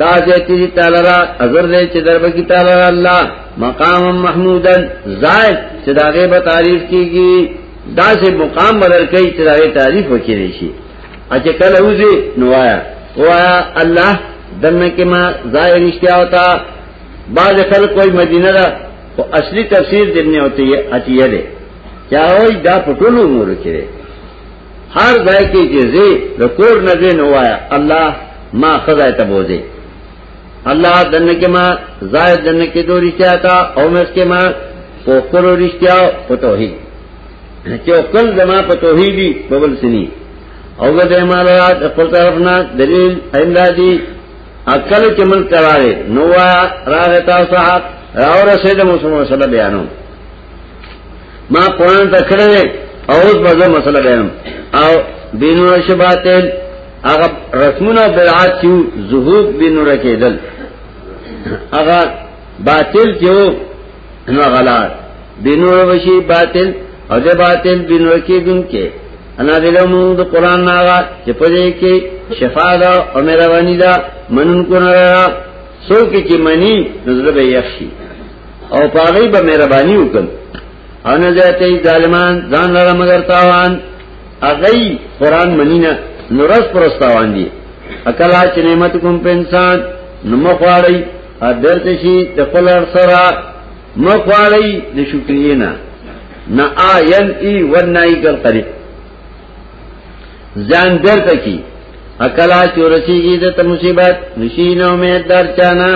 دا زیتی دی تعالی را اگر دے چه در بکی تعالی را اللہ مقام محمودا زائد چه دا غیب تعریف کی گی دا سے مقام بدر کئی چه دا غیب تعریف وکی دیشی اچه کل اوزی نوایا وایا اللہ دنه کې ما ظاهر اشتیا ہوتا بعض خلک کوئی مدینه دا او اصلي تفسیر دنه ہوتی ہے اتی ہے چاہوئی دا پټولو مور کې هر ځای کې چې زه د کور نه دین وایا الله ما خدای ته بوزي الله دنه کې ما زائد دنه کې دوه رښتیا تا او مس کې ما پوکر رښتیا په توحید چې خپل زما په توحیدی په بل سني او د مالات خپل طرف نه دلیل ایندادي عقل چې مل کراله نو راغتا صاحب راو رسید مسلمان صلی الله علیه وسلم بیانو ما قرآن تا کھڑے اوز بزر مسئلہ بیانم او بینو رش باطل اگر رسمون او بدعات چیو ظهور بینو رکیدل اگر باطل چیو نو غلار بینو روشی باطل او دے باطل بینو رکیدن کے انا دلو منو دو قرآن ناغا چی پدے کے شفا دا او میروانی دا منن کو نرارا سو کی چی منی نظر بے یخشی او پاغی به مهرباني وکړ او نه ځاتې ظالمان ځان لره مگر تاوان اغي قران منینه نورس پرستاوان دي اکلا چې نعمت کوم په انسان نو مخواړی حضرت شي د خپل سره مخواړی د شکرې نه نا آین ای ورنائی کر قریب زان در تکی اکلا چورسی گی دتا مصیبت نشین امید دار چانا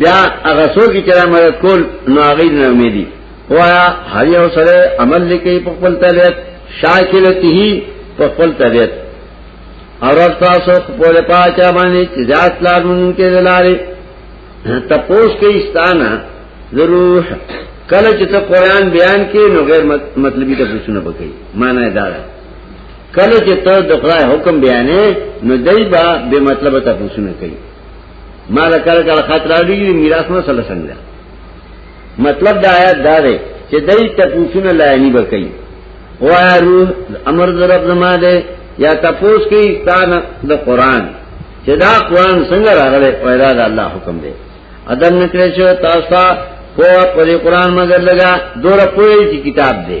بیا هغه څوک چې را مدد کول نو هغه نه امیدي وایا هر یو سره عمل لیکي په خپل طبيعت شاکلته په خپل طبيعت اور تاسو په لاره پاچا باندې چې ذات لار مونږ کې دلاره تپوس کې استانه ضرور کله چې ته قران بیان کې نو غیر مطلبی ته پوښتنه وکړي معنی دا ده کله چې ته د خدای حکم بیانې نو دایبا به مطلب ته پوښتنه کوي ما له کله کله خط راوړي میراث مسله څنګه مطلب دا آیات دا دی چې دای ته پوښتنه لایانی وکړي وایا روح امر درب زما دی یا تاسو کې تان د قران چې دا قران څنګه راغلی پیدا د الله حکم دی ادم نکړې شو تاسو په قرآن مگر لگا دور پوری کی کتاب دے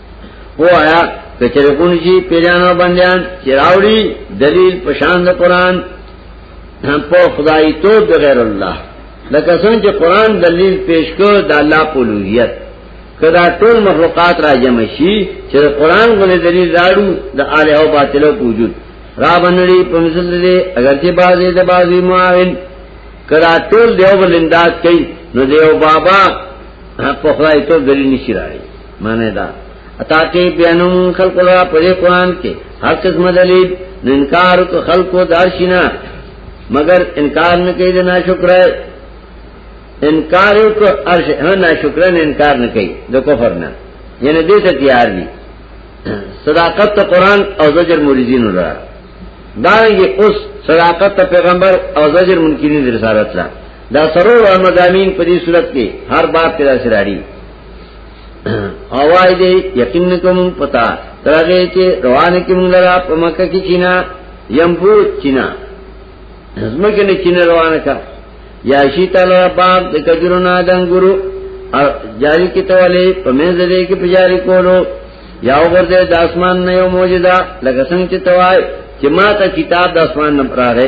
او آیا کچره کون شي پیرانو بندیان چراوړي دلیل پشان د قران په خدای تو د غیر الله لکه څنګه چې قران دلیل پیش کو د الله په لویت کدا ټول مخلوقات را جمع شي چې قران غوړي دلیل راړو د اله او باطل په وجود را باندې په مثل دې اگر چې بازي د بازي معاون کدا ټول دیو بلندات کوي نو دیو بابا په خدای تو دلیل نشي راړي معنی دا اتا کې بیانوم خلق را په قرآن کې هر قسم دلیل انکار کو خلق دارشینا مگر انکار نه کوي د ناشکر انکار کو ارش نه ناشکر نه انکار نه کوي د کفر نه یعنی دې ته تیار دي صداقت ته قرآن او زجر مریدین را دا یې اوس صداقت ته پیغمبر او زجر منکرین رسالت لا دا سرور احمد امین په دې صورت کې هر باب کې دا سراری اوای دې یقین کوم پتا ترغه چې روان کې مونږ لرا په مکه کې چینا یمبو چینا زمکه نه چینا روان کا یا شی تعالی باغ د کجرو نه دنګورو جاری کی توالی په مې زده کې پجاری کولو یا وګرځي د اسمان نه یو معجزه لکه څنګه چې توای چې ما ته کتاب د اسمان نه پراره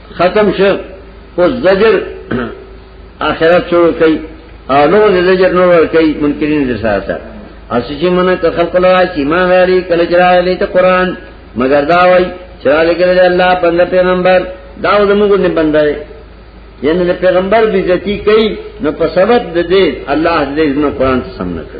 ختم شو او زجر آخرت شروع کړي او نو زجر نور ور کوي منکرین د ساته اسی چې مونږ ته خلق لا چې ما غاری کله چرایلی ته قران مگر دا وای چرایلی کله الله بنده پیغمبر دا زموږ نه بنده یعنی د پیغمبر بیزتی کوي نو په سبب د دې الله دې نو قران ته سم نه کړ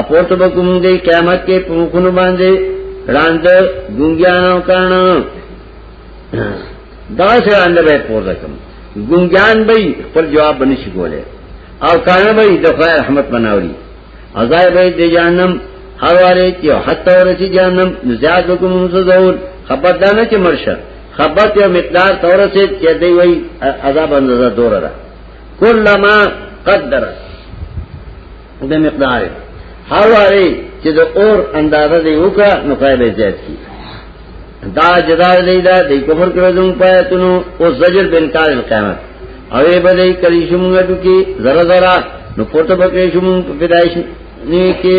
اپورته به کوم دی قیامت کې په مخونو باندې راند ګونګیانو کانا دا سه راند به پورته کوم ګونګیان به خپل جواب بنشي کوله او کانا به د خدای رحمت بناوري عذاب به د جهنم هر واره چې حتی ورسي جهنم زیاد حکم مزور خبر دانه چې مرشه خبر یو مقدار تورسه چې دی وای عذاب اندازه دوره ده کله ما قدرت د مقدار هر واره چې د اور اندازه دی وکړه نو فائدې زیات کی دا جدا دی دا د کومر کړو زمو پاتونو او زجر بنکار قیامت او ای بده کلی شومګه ټکی زره زره نو پورته بکې شوم په پیدایش نه کې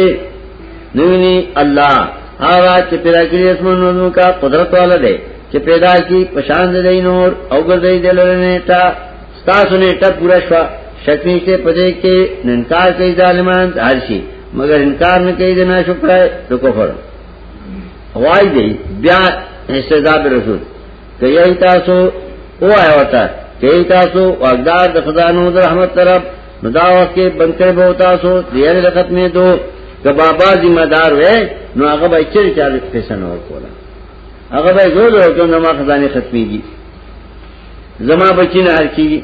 نویني الله هغه چې پیدا کړی اسمنونو کا قدرت والا دی چې پیدا کی پشان دی نور او ګرځي دلرنه تا تاسو نه ټک پورا شو شک نشته پدې کې انکار کوي ظالمان هر شي مگر انکار نه کوي د ناشکر د کفر وای دی بیا استدا به رسول کوي تاسو او آیوتا کوي تاسو واغدار د خدانو د رحمت طرف نو دا وخت کې بنکر به تاسو دیر لغت نه دو کبابا ذمہ دار وې نو هغه به چیرې چاله پیسې نه ورکولا هغه به زور زور کوم ما خزانه ختميږي زما بچی نه هر کیږي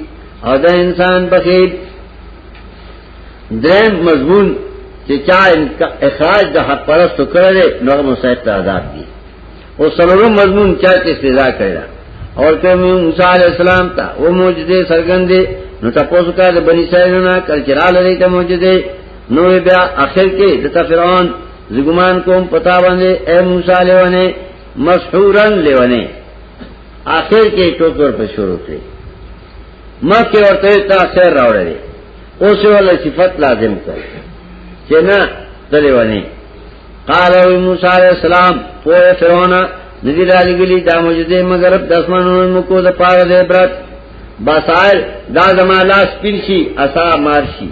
او دا انسان بخیل دریم مضمون چې چا اخراج د حق پرستو کړل نو هغه مسایت ته آزاد دي او سلورم مضمون چا چې استزا کړل او ته موسی علی السلام ته او معجزه سرګندې نو تاسو کا د بنی اسرائیل نه کلچرال لري ته معجزه نو بیا اخر کې د فرعون زګمان کوم پتا باندې اے موسی لیونه مسحورن لیونه اخر کې ټوکر په شروع کړی مکه ورته تا سر راوړل اوس ولا صفت لازم کړ چې نه دلیونه قال او موسی علیہ السلام پوه فرعون ندی دالی گلی دا موجوده مگر د اسمانونو مکو د پاره د عبرت بسائل دا زما لاس پیر شي اصا مار شي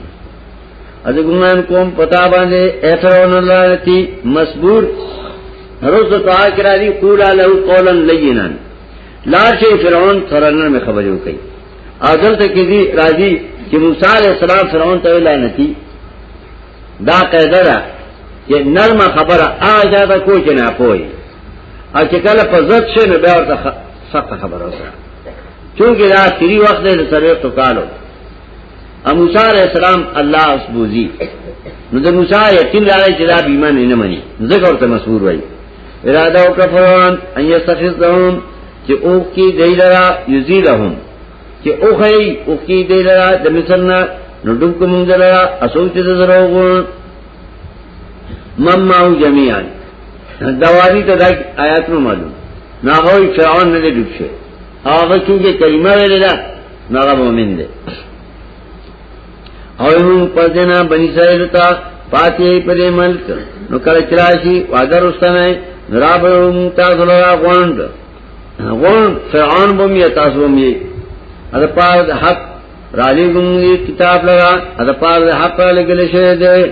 از ګمان کوم پتا باندې اثرون الله تی مصبور روز ته اخر علی قول له قولا لینا لا شی فرعون ترنه می خبرې وکي اذن ته کې دی راضی چې موسی علیہ السلام فرعون ته ویل نه تی دا قاعده ده چې نرمه خبره آجا ده کو چې نه پوي او چې کله په ځد شي نو بیا ورته سخت خبره وکړه چونګې دا اخري وخت دی سره تو کالو موسی علیہ السلام الله اس بوزي نو د موسی یقین راغی چې دا بیمه نه مني ځکه ورته مسحور وای اراده وکړه فرعون ان یستخذهم چې او کی دیلرا یزیلهم چې او خی او کی دیلرا د مثلنا نو ډوب کوم دلرا اسو چې دروغون مما او جميعا دواری ته د آیاتونو معلوم ناغوی فرعون نه ډوب شي هغه چې کلمه ویلې ده هغه مؤمن دی او موږ پدنا بنی اسرائیل ته پاتې پرې ملک نو کله چرایشي وادر واستنه درابم تاسو له غوند غوند فرعون بم یا تاسو بم یې اده پاره د حق راځي کوم کتاب لگا اده پاره د حق لګل شه دی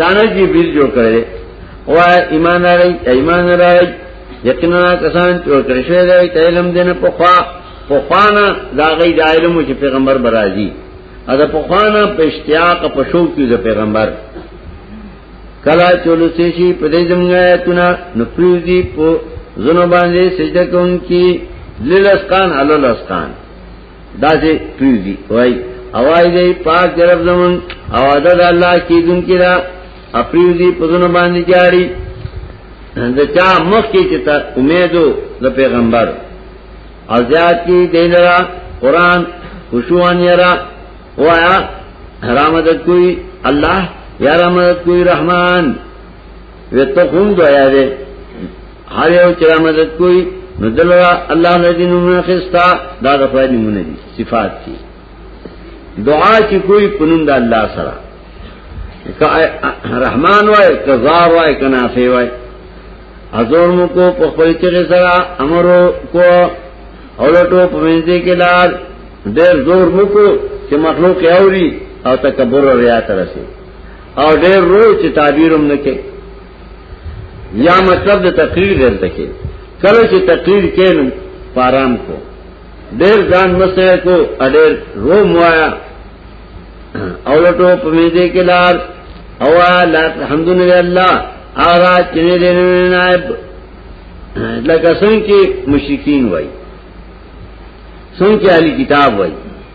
دانه جی بیل جوړ کړی وا ایمان راي ایمان راي یقینا کسان چې ورکړی شوی دی ته علم دینه په خوا په خوانه دا غي د علم چې پیغمبر برازي ادا په خوانه په اشتیاق په شوق کې د پیغمبر کلا چولو سیشی په دې زمغه ایتونه نو پریوزی په زنو باندې سجده کوونکی للسقان علل اسقان دا چې پیر دی وای اوای دی پاک درب زمون او عدد الله کی دن کی را اپریو دی پزونه باندې جاری د چا مخ کې چې تا امیدو د پیغمبر ازیات کی دینرا قران خوشوان یرا وایا رحمت کوئی الله یا رحمت کوئی رحمان وتقون دعا دے هر یو چې مدد کوي نو دلرا الله نه دې نومونه خستا دا د خدای نومونه دي صفات دي دعا چې کوئی پنوم د الله سره رحمان وای کزار وای کنافی وای ازور مو کو په خپل چیرې سره امر کو اولټو په منځ کې لار ډېر زور مو کو چې مخلوق اوري او تکبر او ریا ترسي او ډېر روي چې تعبیرم نکي یا مطلب د تقریر دلته کې کله چې تقریر کین پارام کو ډیر ځان مسه کو اډیر رو موایا او لټو په می دې کې لار او الحمدلله الله اغا چې نه دې نائب لکه څنګه مشرکین وای څنګه اهل کتاب وای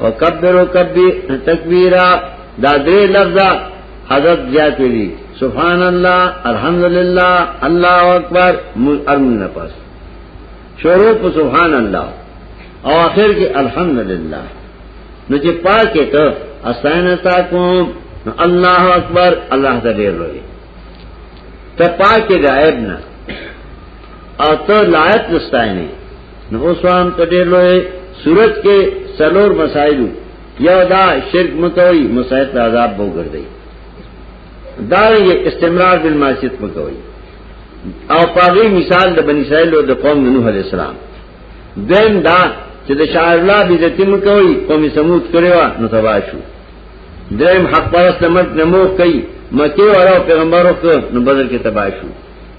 وکبر وکبر تکبیرا دا دې لفظ حضرت زیات دي سبحان الله الحمدلله الله اکبر ارمن نه پاس شروع په سبحان الله او اخر کې الحمدلله نو چې پاکه ته اسانه تا کوم نو الله اکبر الله ته ډیر لوی ته پاکه غائب نه او ته لایق نستاینه نو اوس هم په دې لوی صورت کې څلور مسائل یو دا شرک مکوي مسائل د عذاب بو ګرځي دا یې استمرار بالمعصیت مکوي او پاغي مثال د بنی اسرائیل او د قوم نوح علی السلام دین دا چې د شاعر الله بیزتی مکوي قوم سمود کړو نو تبا شو دریم حق پرست مرد نمو کوي مکه والا پیغمبرو کو نو بدل کې تبا شو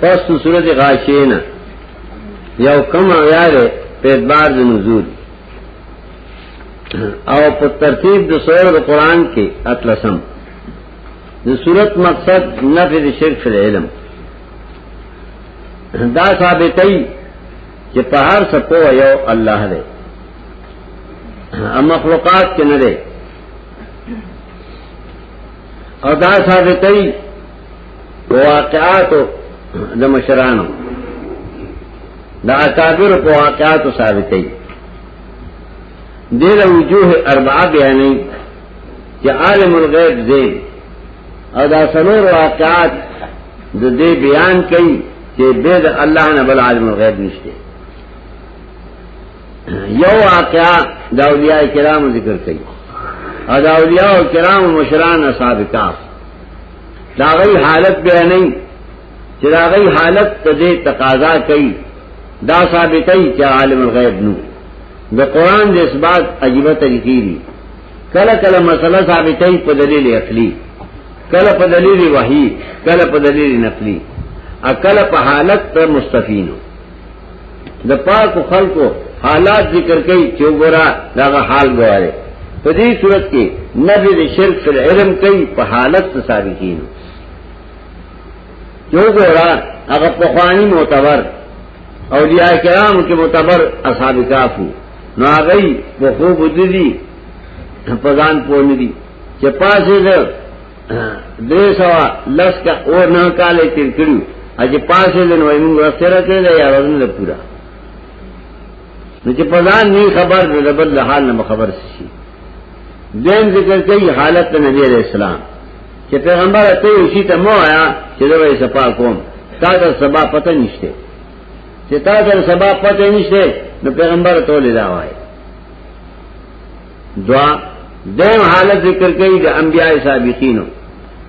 پس تو صورت غاشیه نه یو کم آیات په اعتبار د نزول او په ترتیب د سور د قران کې اتلسم د صورت مقصد نفي د شرک فی العلم دا ثابتای چې په هر څه په یو الله دی ام مخلوقات کې نه دی او دا ثابتای واقعاتو د مشرانو دا اکابر په واقعاتو ثابتې دې له وجوه اربعه بیانې چې عالم الغیب دې او دا سنور واقعات د دې بیان کوي چې به د الله نه بل عالم الغیب نشته یو واقعا دا اولیاء کرام ذکر کړي او دا اولیاء کرام مشران اصحاب کاف دا غي حالت به نه چې دا غي حالت ته دې تقاضا کوي دا ثابتای چې عالم الغیب نو د قران د اثبات عجیبه طریقې دي کله کله مسله ثابتای په دلیل عقلی کله په دلیل وحی کله په دلیل نقلی اکل په حالت ته مستفینو د پاکو خلکو حالات ذکر کوي چې وګوره دا حال غواړي په دې صورت کې نبی د شرک پر علم کوي په حالت تصاریخین جو ګورا هغه په خواني معتبر اولیاء کرام کې معتبر اصحاب کافو نو هغه په خوب دي په ځان پوه نه دي چې پاسه درې سوا لس کا اور نه کال تیر کړو اج پاسه دن وای موږ سره کړی دا یار نه پورا نو چې په ځان نه خبر د بل له حال نه خبر شي دین ذکر کوي حالت نبی علیہ السلام چې پیغمبر ته یې شي ته مو آیا چې دا وای صفا کوم تا ته سبا پته نشته چې تا ته سبا پته نشته نو پیغمبر ته لدا وای دعا دیم حالت ذکر کئی دا انبیاء سابقینو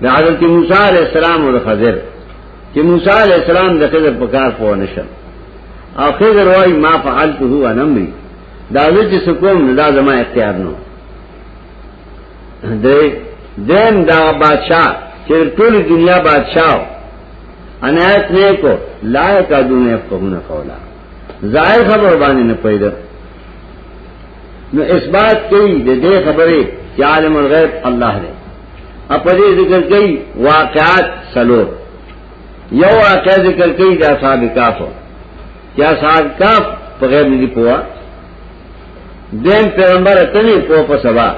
دا حضرت موسیٰ علیہ السلام و دا خضر چی موسیٰ علیہ السلام دا خضر پکار پوانشا او خضر وائی ما فعلتو ہوا نمری دا دا چی سکوم دا زمان اختیار نو دیم دا بادشاہ چی طول دنیا بادشاہ انایت نیکو لائے کا دون افقہون قولا ظاہر خبر بانی نپیدر نو اثبات کوي د دې خبرې چې عالم الغیب الله دی په دې ذکر کوي واقعات سلو یو واقع ذکر کوي د اصحاب کاف چې اصحاب کاف په غیب نه دی پوها دیم پیغمبر اتنی پو په سبا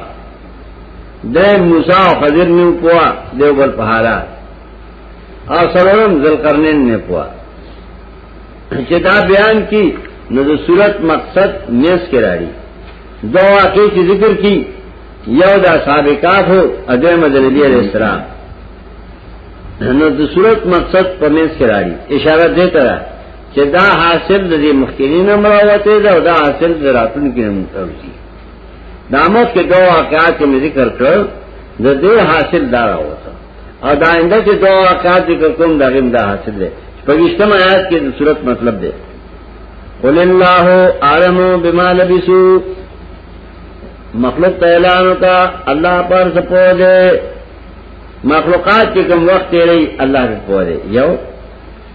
دیم موسی او خضر نه پوها دیو بل پهارا او سرورم ذل قرنین نه پوها چې دا بیان کی نو د صورت مقصد میس کې راړي دا واقع چې ذکر کی یو دا صاحب کاف او ادم د نبی علیہ السلام نو د صورت مقصد په میس کې راړي اشاره دې ته چې دا حاصل د دې مخکینی امراوته دا دا حاصل د راتلونکو امراوته دامت کې دوه واقعات مې ذکر کړ د دې حاصل دار وته او دا انده چې دوه واقعات ذکر کوم دا غیم دا حاصل دی په ویشتم آیات کې د صورت مطلب دی قل الله اعلم بما لبسوا مخلوق ته اعلان وکا الله پر سپو دے مخلوقات کې کوم وخت لري الله دې پوه دی یو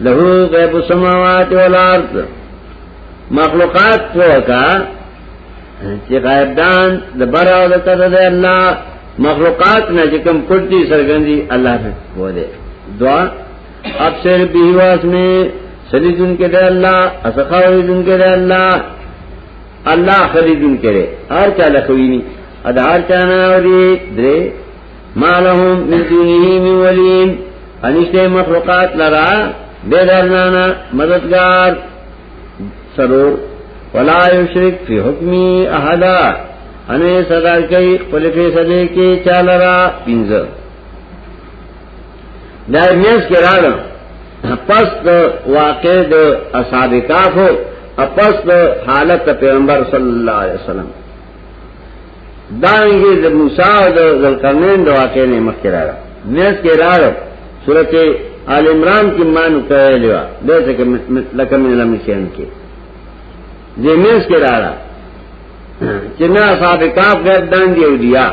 له غیب السماوات والارض مخلوقات پوه کا چې غائب دان د براو د کده د الله مخلوقات نه چې کوم پټي سرګندي الله په بوله دعا ابصر به واس میں سلی دن کے دے اللہ اسخاوی دن کے دے اللہ اللہ خلی دن کے دے ہر چالا خوینی ادا ہر چانا اوری درے ما لهم من دونه من ولین انشتے مخلوقات لرا بے درنانا مددگار سرور ولا یشرک فی حکمی احدا انه صدا کوي خپل فیصله کې چاله را پینځه دا میاس کې راغله پس د واقع د اصحاب کاف او پس د حالت پیغمبر صلی الله علیه وسلم دانګه د موسی او د ذلقرنین د واقعې نه مخکې راغله مېز کې راغله سورته آل عمران کې مانو کوي لیوا دغه کې لکه مې لمې شین کې دې مېز کې راغله چې نه صاحب کاف غیب دان دی او دیا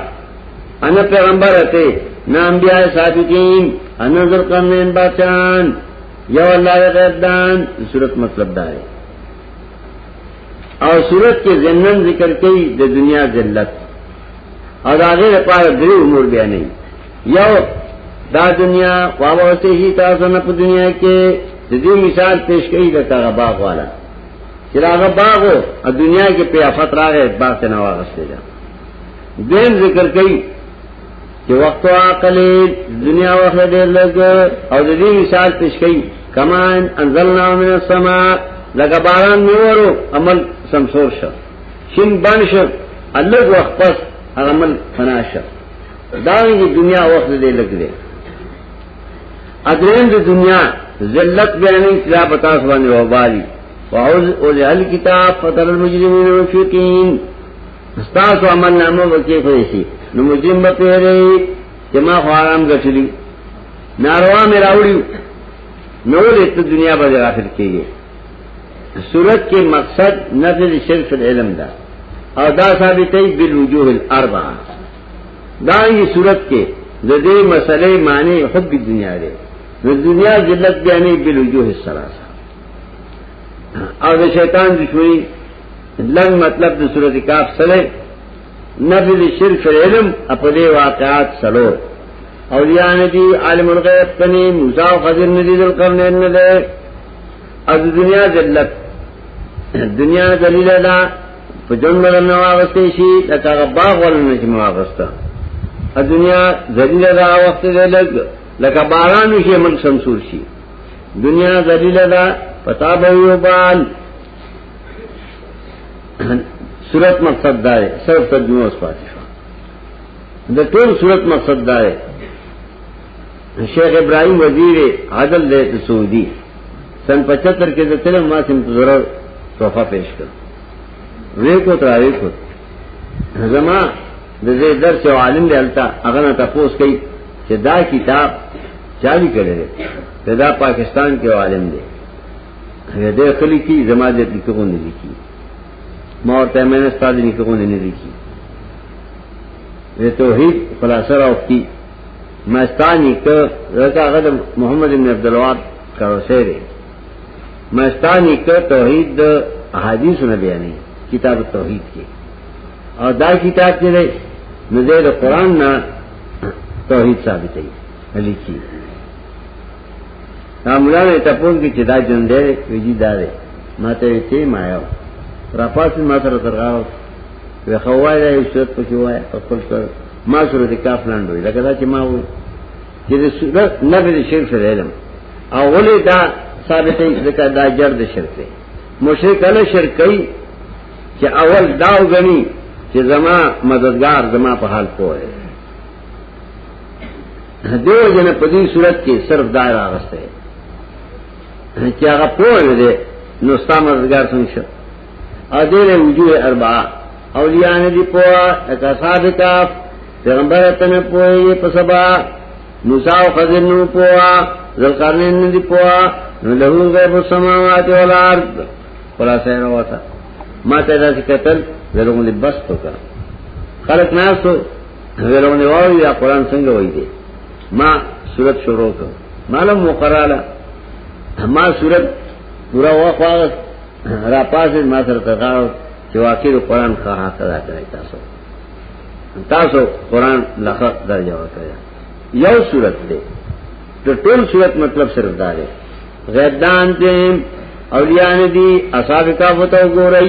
ان پیغمبر ته نام بیا صادقین ان ذلقرنین بچان یو الله غیب دان صورت مطلب دا دی او صورت کې ضمنن ذکر کوي د دنیا ذلت او دا غیر پار درې امور بیانې یو دا دنیا واوسته هی تاسو نه په دنیا کې د دې مثال پیش کړي د هغه باغ والا چې هغه باغ او دنیا کې په افات راغې باغ ته نه واغسته ده دین ذکر کوي چې وخت او عقل دنیا او آخرت ډېر لږ او د دې مثال پیش کړي کمان انزلنا من السما لکه باران نیورو عمل سمسور شه شین بن شه الګ وخت پس هغه عمل فنا شه دا یې دنیا او آخرت ډېر لږ دی اګرین د دنیا ذلت بیانې کلا پتا سبحانه وبالي وعوذ اول الكتاب فتر المجرمين مشفقين ستاسو عمل نامه وکي خو شي نو مجرم به پیری چې ما خو آرام غټلی ناروا مې راوړي نو لته دنیا به داخل کیږي صورت کې مقصد نفذ شرف العلم دا او دا ثابتې بالوجوه الاربعه دا یي صورت کې د دې مسلې معنی حب دنیا دی د دنیا ذلت بیانې بالوجوه الثلاثه او د شیطان دشمنی لنګ مطلب د سورۃ کاف سره نفی د شرک فی علم خپل واقعات سره اولیاء ندی عالم الغیب کنی موسی او خضر ندی ذل قرنین نه ده از دنیا ذلت دنیا ذلیل ده په جون بدل نه واغستې شي لکه باغ ولنه چې واغسته ا دنیا ذلیل ده وخت دې لګ لکه باران شي مل سمسور شي دنیا ذلیل ده پتا به یو بال صورت مقصد دا ہے صرف ترجمہ اس پاتی شو دا ټول صورت مقصد دا ہے شیخ ابراہیم وزیر عدل دے سعودی سن پچہتر کے دے تلم ما سمت ضرور تحفہ پیش کر ویکو ترا ویکو زما د دې درس او عالم دی التا هغه نه تاسو کوي چې دا کتاب چالي کړي دا پاکستان کې عالم دی دې خلی کی زما دې نکونه نه لیکي ما ورته مې نه ستاسو نکونه نه لیکي توحید خلاصه راوتی ما ستانی ک رکا غد محمد بن عبد الوهاب کرو سره ما ستانی ک توحید د احادیث نه بیانې کتاب توحید کې او دا کتاب چې دی نو د قران نه توحید ثابتې لیکي دا مولا دې تپون کې چې دا جون دی ویجی دا دی ما ته یې ته ما یو را پاسې ما سره درغاو وی خوای دا یو صورت پکې وای خپل سره ما سره دې کاف لاندوي لکه دا چې ما و چې دې صورت نه به شرک سره علم او ولې دا ثابتې ځکه دا جر د شرک دی مشرک له شرک کوي چې اول داو غني چې زما مددگار زما په حال پوهه دیو جن پدی صورت کې صرف دائر آغسته ہے چې هغه پوه نه دی نو ستا مددګار څنګه شو او دې له وجوه اربعه اولیاء نه دی پوه اته صاحب کاف پیغمبر ته نه پوهې په سبا موسی او خضر نو پوهه ذلقرنین نه دی پوهه نو له غیب السماوات والارض خلاصې نه وتا ما ته دا ذکر تل زلون لبس تو کا خلق ناس تو غیرون واوی یا قرآن څنګه وای دی ما صورت شروع کړ معلوم مقراله ما صورت پورا واخوا را پاسه ما سره تغاو چې واقع د قرآن ښه حق ادا کړی تاسو تاسو قرآن لخوا درجه ورکړی یو صورت دی د ټول صورت مطلب صرف دا دی غیب دان دې اولیاء دې اصحاب کافته وګورئ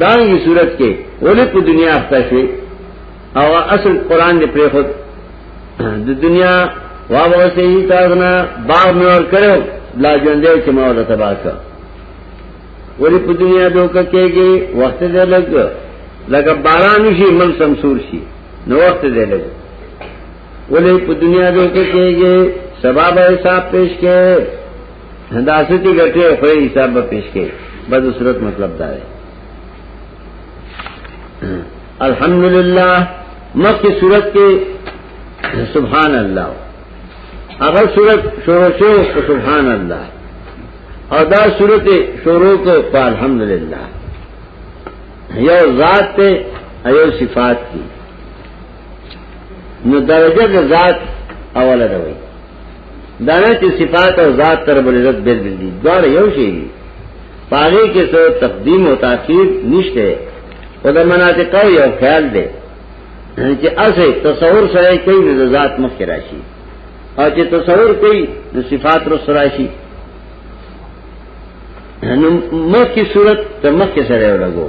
دانگی صورت کے اولی پا دنیا اختا شوی او اصل قرآن دے پری خود دو دنیا وابغستی ہی تازنا باغ میں اور کرو لا جوندے چی مولا تباہ کر ولی پا دنیا دوکا کے گی وقت دے لگ لگا بارانو شی مل سمسور شی نو وقت دے لگ ولی پا دنیا دوکا کے گی سباب حساب پیش کے دا ستی ګټه خو حساب به پیش کړي بد صورت مطلب دا دی الحمدلله مکه صورت کې سبحان الله اگر صورت شروع شو تو سبحان الله اور دا صورت شروع کو پا الحمدللہ یو ذات تے ایو صفات کی نو درجه د ذات اوله ده وي دا نه چې صفات او ذات تر بل عزت بل بل دي دا یو شی دی پاره کې څه تقدیم او تاخير نشته او د مناطقه یو خیال دی چې اسه تصور سره کوي د ذات مخ راشي او چې تصور کوي د صفات رو سره راشي نو مخ کی صورت ته مخ کې سره ولګو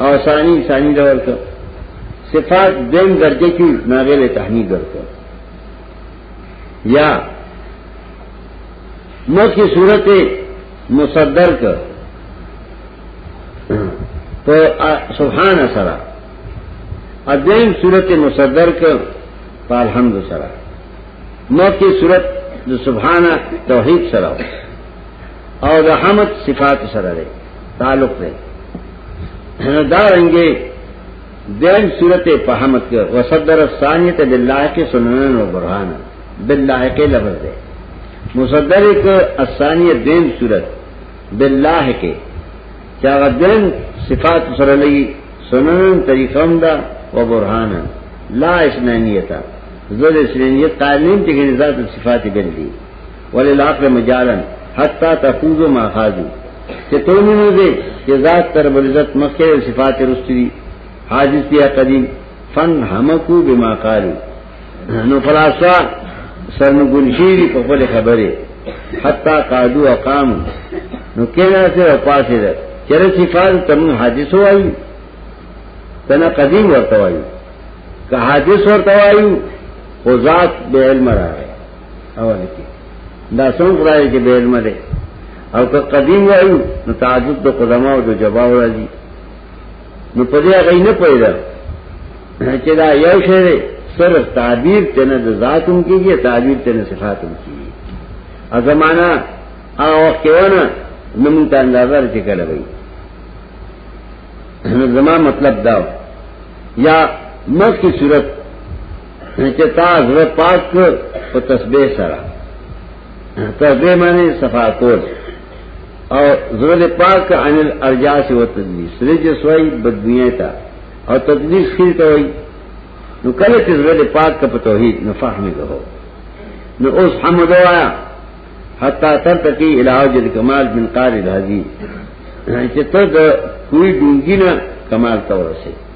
او ثانی ثانی دا ورته صفات دیم درجه کې ناغل تحمیل ورته یا مخی صورت مصدر کر تو سبحان سرا ادین صورت مصدر کر تو الحمد سرا مخی صورت سبحان توحید سرا او د حمد صفات سره دی تعلق دی دا رنګه دیم صورت په حمد کې وصدر الثانیه بالله کې سنن او برهان بالله کې لفظ دی مصدر ک الثانیه دیم صورت بالله کې چا غدن صفات سره لګي سنن طریقم دا و برهان لا اسنانیتا زړه اسنانیت قائلین چې ذات صفات بندي وللعقل مجالا حتا تفوز ما خاذو چې تونی نه دي چې ذات تر بل عزت مخکې صفات رستری حادث یا قدیم فن همکو بما قالو نو فلاسفه سرنګونشيري په خپل خبره حتا قادو اقام نو کینا سره پاسه ده چیرې صفات تم حادث وایي تنا قدیم ورته وایي که حادث ورته وایي خو ذات به علم راغی اول کې دا څنګه خدای کې به علم ده او که قدیم وایو نو تعجب د قدما او د جواب راځي نو په دې هغه نه پیدا چې دا یو شی دی صرف تعبیر تنه د ذاتم کیږي تعبیر تنه صفاتم کیږي ا زمانہ او وخت ونه نو مونږ ته اندازه چې کړه وي نو زما مطلب دا یا مخ کی صورت چې تا زړه پاک کړ په تسبیح سره تسبیح معنی صفا کول او زړه پاک عن الارجاس و تدلیس رج سوئی بدویه تا او تدلیس خیر ته وای نو کله چې زړه پاک کا په توحید نه فهمي غو نو اوس حمد وایا حتا تر تکي علاج الکمال من قال الهدی چې ته د کوی ډونګینه کمال تورسه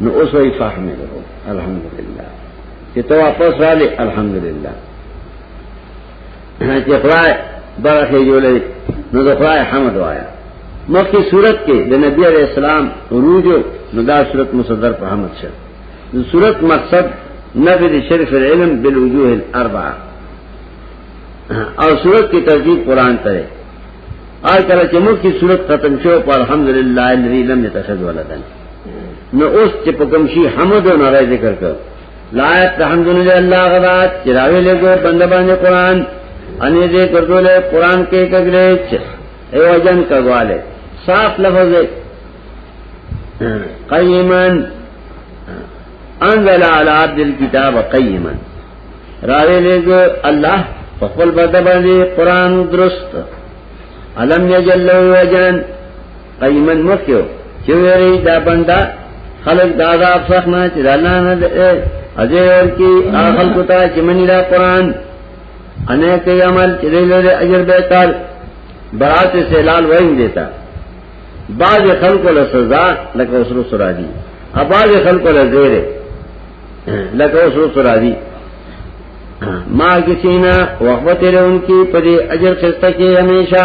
نو اوس وی فهم نه وو الحمدلله چې ته واپس را لې الحمدلله چې خدای برخه جوړې نو د خدای حمد وایا مخکې صورت کې د نبی عليه السلام عروج نو دا صورت مصدر په حمد شه د صورت مقصد نفی د شرف العلم بالوجوه الاربعه او صورت کې ترتیب قران ته آج کله چې مخکې صورت ختم شو په الحمدلله الذي لم يتخذ ولدا نو اوس چې په کوم شي حمد او ناره ذکر کړ لا تحمد لله الله غدا چې راوي له ګور بند باندې قران ان دې ګرځولې قران کې کګلې چې ای وجن کګواله صاف لفظ قیما انزل على عبد الكتاب قیما راوي له ګور الله په خپل بند باندې قران درست علم یجل وجن قیمن مخیو چې ویری دا بندا خلق دا عذاب سخنا چې الله نه دې اجه ور کی اخل کوتا چې منی دا قران انه کوي عمل چې له اجر به تر برات سے لال وہی دیتا بعض خلق له سزا لکه وسرو سرا دی اباز خلق له زیر لکه وسرو سرا دی ما کسینا وقفت رہن کی پدی اجر خستہ کی ہمیشہ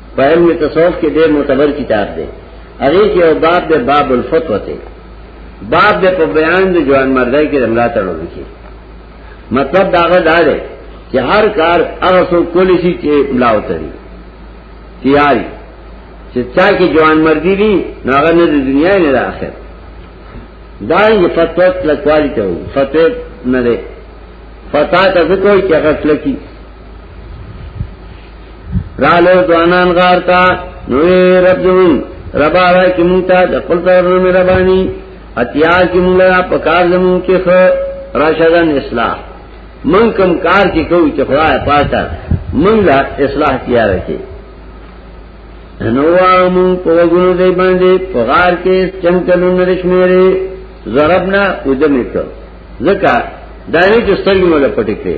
په علم تصوف کې ډېر معتبر کتاب دی هغه کې یو باب دی باب الفتوه ته باب دی په بیان د جوان مردای کې رملا تړل کې مطلب داغه دا دی چې هر کار هغه څو کولی شي چې ملاو تري تیاری چې چا کې جوان مردی دي نو هغه نه د دنیا نه د آخرت دا یې فتوا لکوالی ته فتوا نه ده فتا ته کوئی چې هغه لکی رالو دوانان غار تا نوې رب دې ربا را کې مونږ ته د خپل طرف نه مهرباني اتیا کې مونږ لا پکار زمون کې خو راشدن اصلاح من کم کار کې کوو چې خدای پاتا مونږ لا اصلاح کیا راکې نو مون په وګونو دې باندې پغار کې چنکلو نرشمېره ضربنا ودمې کړ زکه دانی چې سترګې مولا پټې کړې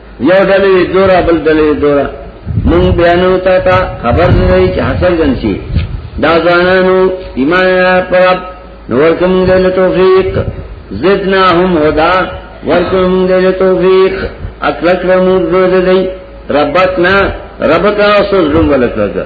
یو ډلې دورا بل ډلې دورا مونږ بیانو تا تا خبر نه چې حاصل جن شي دا ځانانو ایمان پر نور کوم دل توفیق زدنا هم هدا ورکوم دل توفیق اطلق رمو دې ربتنا ربتا سر جمله کړه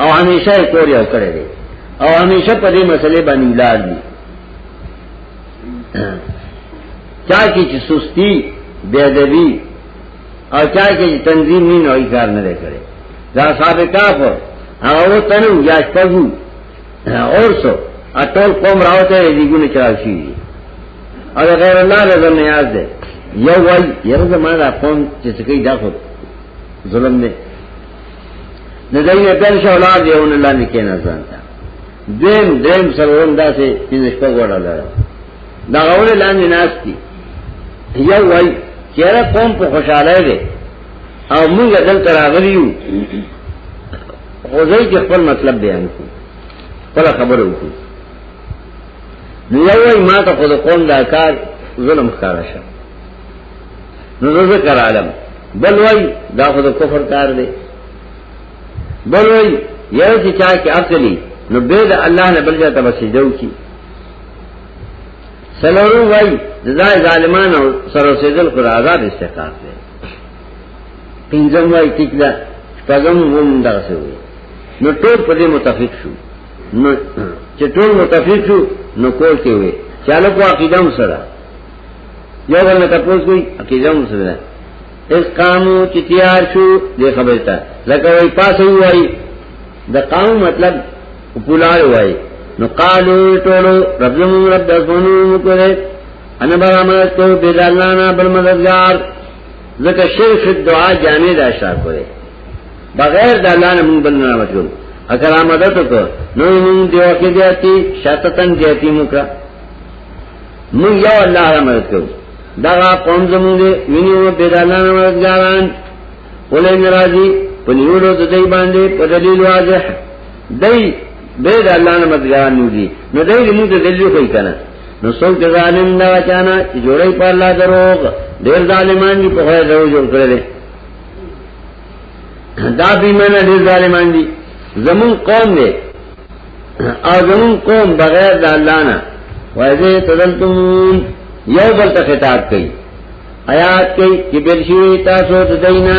او همیشه کور یو کړی دی او همیشه په دې مسلې باندې ولار دي چا کې چې سستی بے ادبی او چا کې چې تنظیم نه نوې کار نه کړي دا سابقہ پر هغه تنو یا شپږو اور سو اټول قوم راوته دي ګونه چا شي او غیر الله رضا نیاز ده یو وای یو زمانہ قوم چې څه کوي دا خو ظلم نه نه دای نه بل شو لا دیونه لاندې کې نه ځانته دیم دیم سرورم داسې پینځه شپه غوړه لاره دا غول لاندې ناشتي یو وای چیرې قوم په خوشاله دی او موږ دلته راغلی یو غوځي چې خپل مطلب بیان کړو خپل خبره وکړو نو یو وای ما ته خود قوم دا کار ظلم ښکارا شه نو ذکر عالم بل وای دا خو د کفر کار دی بل وای یو چې چا کې اصلي نو به د الله نه بل ځای ته بسیدو کی سلورو وای د ځای ظالمانو سره سیدل خو آزاد استحقاق دی پنځم وای ټیک ده شپږم هم دغه څه وي نو ټول په دې متفق شو نو چې ټول متفق شو نو کول کې وي چالو کو عقیدم سره یو بل نه تاسو کوي عقیده مو سره اس قامو چې تیار شو دې خبره تا لکه وای پاسه وای د قام مطلب پولار وای نو قالو ټولو رب زمون رب د اسمانو مکره انا برامت کو بیدالانا بل مددگار ذکر شرف دعا جامع دا اشار کرے بغیر دالانا من بل نرامت کرو اکر آمدتو کو نو من دیوکی دیتی شاتتن دیتی مکرہ من یو الله را مدد کرو دغا قوم زمون دے وینیو بیدالان مددگاران اولی نرازی پنیولو تو دی باندے پا دلیل واضح دی بید اللہ نے مددگاران نیو دی نو دی لمو تو دلیل خوئی کنا نو سوک دی ظالم دا چانا چی جوڑی پا اللہ دروغ دیر ظالمان دی پا خوی دروغ جوڑ کردے دا بیمانا دیر ظالمان دی زمون قوم دے او زمون قوم بغیر د الله نه وایي تدلتم یو بل ته خطاب کوي آیات کوي چې بلشي تاسو د دینه